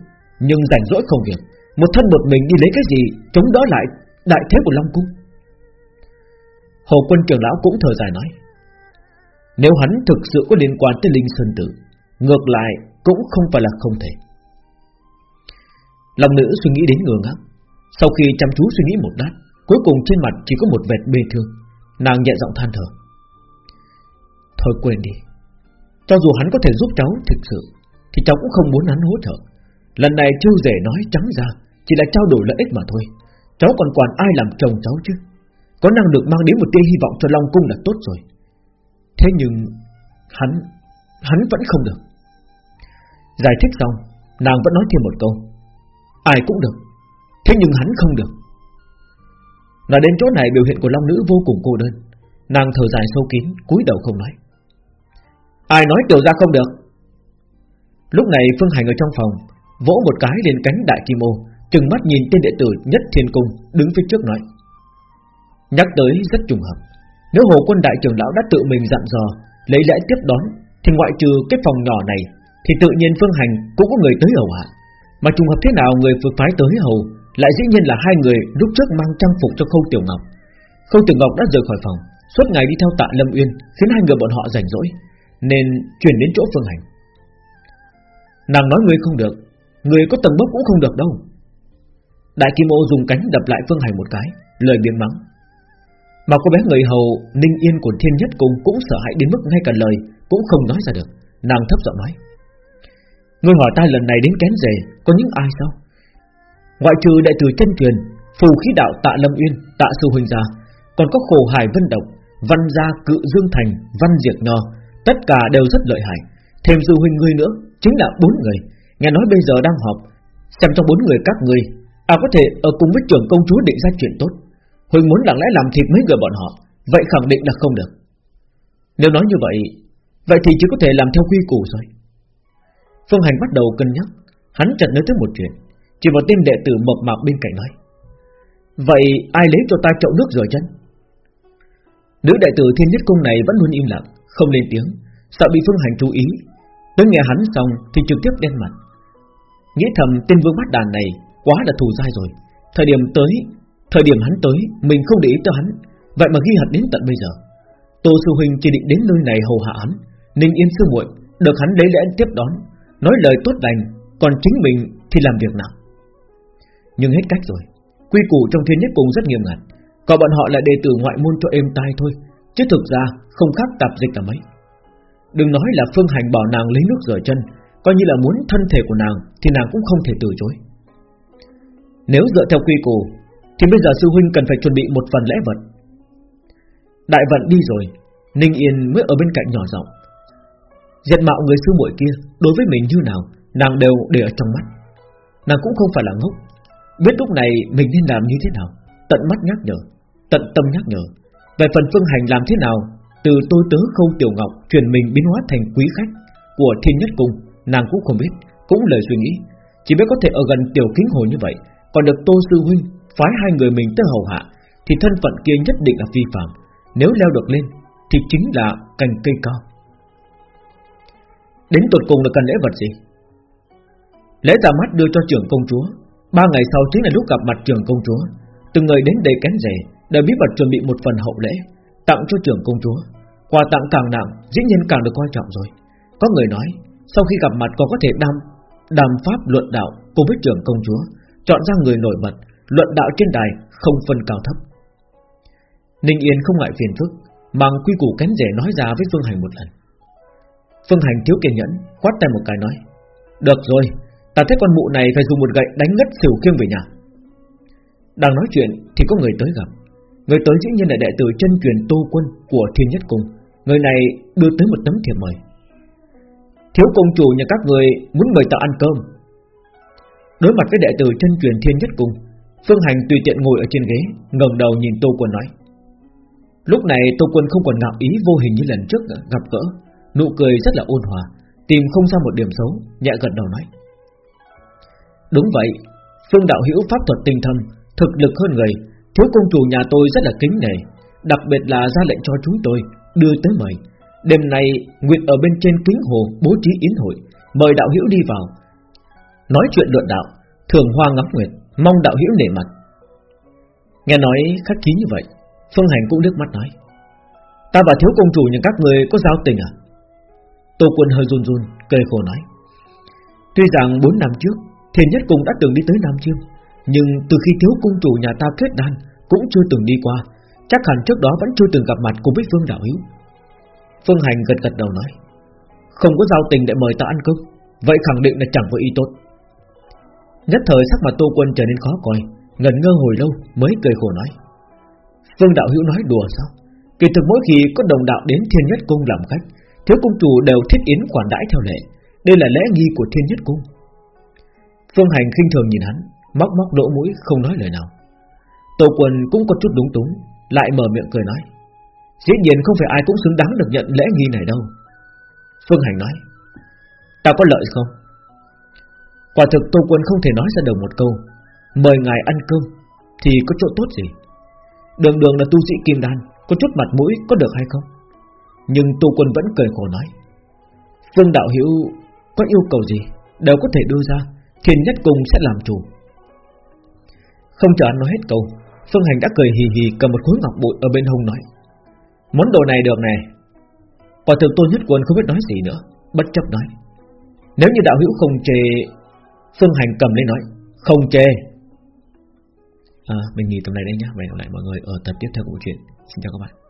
Nhưng rảnh rỗi không việc. Một thân một mình đi lấy cái gì, Chống đỡ lại đại thế của Long Cung. Hồ quân trưởng lão cũng thở dài nói, Nếu hắn thực sự có liên quan tới Linh Sơn Tử, Ngược lại cũng không phải là không thể. Lòng nữ suy nghĩ đến ngừa ngác. Sau khi chăm chú suy nghĩ một lát, Cuối cùng trên mặt chỉ có một vệt bê thương. Nàng nhẹ giọng than thở. Thôi quên đi. Cho dù hắn có thể giúp cháu thực sự, Thì cháu cũng không muốn hắn hỗ trợ. Lần này chưa rể nói trắng ra, Chỉ là trao đổi lợi ích mà thôi. Cháu còn quản ai làm chồng cháu chứ? Có năng lực mang đến một tia hy vọng cho Long Cung là tốt rồi. Thế nhưng Hắn Hắn vẫn không được. Giải thích xong, Nàng vẫn nói thêm một câu. Ai cũng được, Thế nhưng hắn không được. Nói đến chỗ này, biểu hiện của Long Nữ vô cùng cô đơn. Nàng thở dài sâu kín, cúi đầu không nói. Ai nói tiểu ra không được? Lúc này Phương Hành ở trong phòng, Vỗ một cái lên cánh đại kim ô Trừng mắt nhìn tên đệ tử nhất thiên cung Đứng phía trước nói. Nhắc tới rất trùng hợp. Nếu hồ quân đại trưởng lão đã tự mình dặn dò, Lấy lẽ tiếp đón, Thì ngoại trừ cái phòng nhỏ này thì tự nhiên Phương Hành cũng có người tới hầu hạ. Mà trùng hợp thế nào người vừa phái tới hầu, Lại dĩ nhiên là hai người lúc trước mang trang phục cho Khâu Tiểu Ngọc. Khâu Tiểu Ngọc đã rời khỏi phòng, Suốt ngày đi theo tạ Lâm Uyên, Khiến hai người bọn họ rảnh rỗi, Nên chuyển đến chỗ Phương Hành. Nàng nói người không được, Người có tầng bốc cũng không được đâu. Đại Kim Ô dùng cánh đập lại Phương Hành một cái, Lời biếng mắng. Mà cô bé người hầu Ninh Yên của Thiên Nhất Cung Cũng sợ hãi đến mức ngay cả lời Cũng không nói ra được, Nàng thấp giọng nói. Ngươi hỏi ta lần này đến kén rể, Có những ai sao? Ngoại trừ đại tử chân truyền, Phù khí đạo tạ Lâm Uyên, Tạ Sư Huynh Gia Còn có khổ hải vân độc Văn gia cự Dương Thành, Văn Diệt Nho, Tất cả đều rất lợi hại. Thêm Sư Huynh ngươi nữa, Chính là bốn người. Nghe nói bây giờ đang họp, Xem trong bốn người các ngươi À có thể ở cùng với trưởng công chúa định ra chuyện tốt. Huỳnh muốn lặng lẽ làm thịt mấy người bọn họ, Vậy khẳng định là không được. Nếu nói như vậy Vậy thì chỉ có thể làm theo quy củ rồi. Phương Hành bắt đầu cân nhắc. Hắn chợt nhớ tới một chuyện. Chỉ một tên đệ tử mập mạp bên cạnh nói, Vậy ai lấy cho ta chậu nước rửa chân Nữ đại tử thiên nhất cung này vẫn luôn im lặng, Không lên tiếng, Sợ bị Phương Hành chú ý. Tới nghe hắn xong thì trực tiếp đen mặt. Nghĩ thầm tên vương bát đàn này Quá là thù dai rồi. Thời điểm tới, Thời điểm hắn tới, Mình không để ý tới hắn. Vậy mà ghi hận đến tận bây giờ. Tô Sư Huynh chỉ định đến nơi này hầu hạ hắn Ninh Yên Sư muội Được hắn lấy lẽ tiếp đón. Nói lời tốt lành, Còn chính mình thì làm việc nào? Nhưng hết cách rồi, Quy củ trong thiên nhất cùng rất nghiêm ngặt, Còn bọn họ lại đệ tử ngoại môn cho êm tai thôi, Chứ thực ra không khác tạp dịch cả mấy. Đừng nói là Phương Hành bảo nàng lấy nước rửa chân, Coi như là muốn thân thể của nàng Thì nàng cũng không thể từ chối. Nếu dựa theo quy củ, Thì bây giờ sư huynh cần phải chuẩn bị một phần lễ vật. Đại vận đi rồi, Ninh Yên mới ở bên cạnh nhỏ giọng. Diện mạo người sư muội kia Đối với mình như nào, Nàng đều để ở trong mắt. Nàng cũng không phải là ngốc. Biết lúc này mình nên làm như thế nào, Tận mắt nhắc nhở, Tận tâm nhắc nhở. Về phần phương hành làm thế nào, Từ tôi tớ khâu tiểu ngọc Chuyển mình biến hóa thành quý khách Của thiên nhất cung, Nàng cũng không biết, Cũng lời suy nghĩ. Chỉ biết có thể ở gần tiểu kính hồ như vậy, Còn được tô sư huynh Phái hai người mình tới hầu hạ, Thì thân phận kia nhất định là vi phạm Nếu leo được lên, Thì chính là cành cây cao. Đến tuột cùng là cần lễ vật gì? Lễ ra mắt đưa cho trưởng công chúa. Ba ngày sau chính là lúc gặp mặt trưởng công chúa. Từng người đến đây kén rể, Đều bí mật chuẩn bị một phần hậu lễ, Tặng cho trưởng công chúa. Quà tặng càng nặng, dĩ nhiên càng được quan trọng rồi. Có người nói, Sau khi gặp mặt còn có thể đam, Đàm pháp luận đạo cùng với trưởng công chúa. Chọn ra người nổi bật, Luận đạo trên đài không phân cao thấp. Ninh Yên không ngại phiền phức, Mang quy củ kén rể nói ra với Phương Hành một lần. Phương Hành thiếu kiên nhẫn Quát tay một cái nói, Được rồi, Ta thấy con mụ này phải dùng một gậy đánh ngất xỉu khiêng về nhà. Đang nói chuyện thì có người tới gặp. Người tới dĩ nhiên là đệ tử chân truyền Tô Quân của Thiên Nhất Cung. Người này đưa tới một tấm thiệp mời. Thiếu công chủ nhà các người muốn mời ta ăn cơm. Đối mặt với đệ tử chân truyền Thiên Nhất Cung, Phương Hành tùy tiện ngồi ở trên ghế, ngẩng đầu nhìn Tô Quân nói, Lúc này Tô Quân không còn ngạo ý vô hình như lần trước gặp gỡ. Nụ cười rất là ôn hòa, Tìm không ra một điểm xấu, Nhẹ gật đầu nói. Đúng vậy, Phương đạo hữu pháp thuật tinh thâm Thực lực hơn người, Thiếu công chủ nhà tôi rất là kính nể, Đặc biệt là ra lệnh cho chúng tôi, Đưa tới mời. Đêm nay, Nguyệt ở bên trên kính hồ bố trí yến hội, Mời đạo hữu đi vào. Nói chuyện luận đạo, Thường hoa ngắm nguyệt, Mong đạo hữu nể mặt. Nghe nói khách khí như vậy, Phương Hành cũng nước mắt nói. Ta và thiếu công chủ những các người có giao tình à? Tô quân hơi run run Cười khổ nói. Tuy rằng 4 năm trước, Thiền Nhất Cung đã từng đi tới Nam Chiêm Nhưng từ khi thiếu cung chủ nhà ta kết đan, Cũng chưa từng đi qua, Chắc hẳn trước đó vẫn chưa từng gặp mặt cùng với Phương Đạo Hiếu. Phương Hành gật gật đầu nói, Không có giao tình để mời ta ăn cơm, Vậy khẳng định là chẳng có ý tốt. Nhất thời sắc mặt Tô Quân trở nên khó coi Ngần ngơ hồi lâu mới cười khổ nói, Phương Đạo Hữu nói đùa sao? Kỳ thực mỗi khi có đồng đạo đến Thiên Nhất Cung làm khách Thiếu cung chủ đều thiết yến quản đãi theo lệ. Đây là lễ nghi của Thiên Nhất Cung. Phương Hành khinh thường nhìn hắn, Móc móc lỗ mũi, không nói lời nào. Tô quần cũng có chút đúng túng, Lại mở miệng cười nói. Dĩ nhiên không phải ai cũng xứng đáng được nhận lễ nghi này đâu. Phương Hành nói. Ta có lợi không? Quả thực Tô Quân không thể nói ra được một câu. Mời ngài ăn cơm, Thì có chỗ tốt gì? Đường đường là tu sĩ kim đan, Có chút mặt mũi có được hay không? Nhưng Tô Quân vẫn cười khổ nói Phương Đạo hữu có yêu cầu gì Đều có thể đưa ra Thiên nhất cùng sẽ làm chủ. Không chờ anh nói hết câu Phương Hành đã cười hì hì cầm một khối ngọc bụi ở bên hông nói Món đồ này được nè. Quả thực tôi nhất quân không biết nói gì nữa Bất chấp nói Nếu như đạo hữu không chê Phương Hành cầm lên nói Không chê. À, Mình nghỉ tập này đây nhé Hẹn gặp lại mọi người ở tập tiếp theo của chuyện Xin chào các bạn.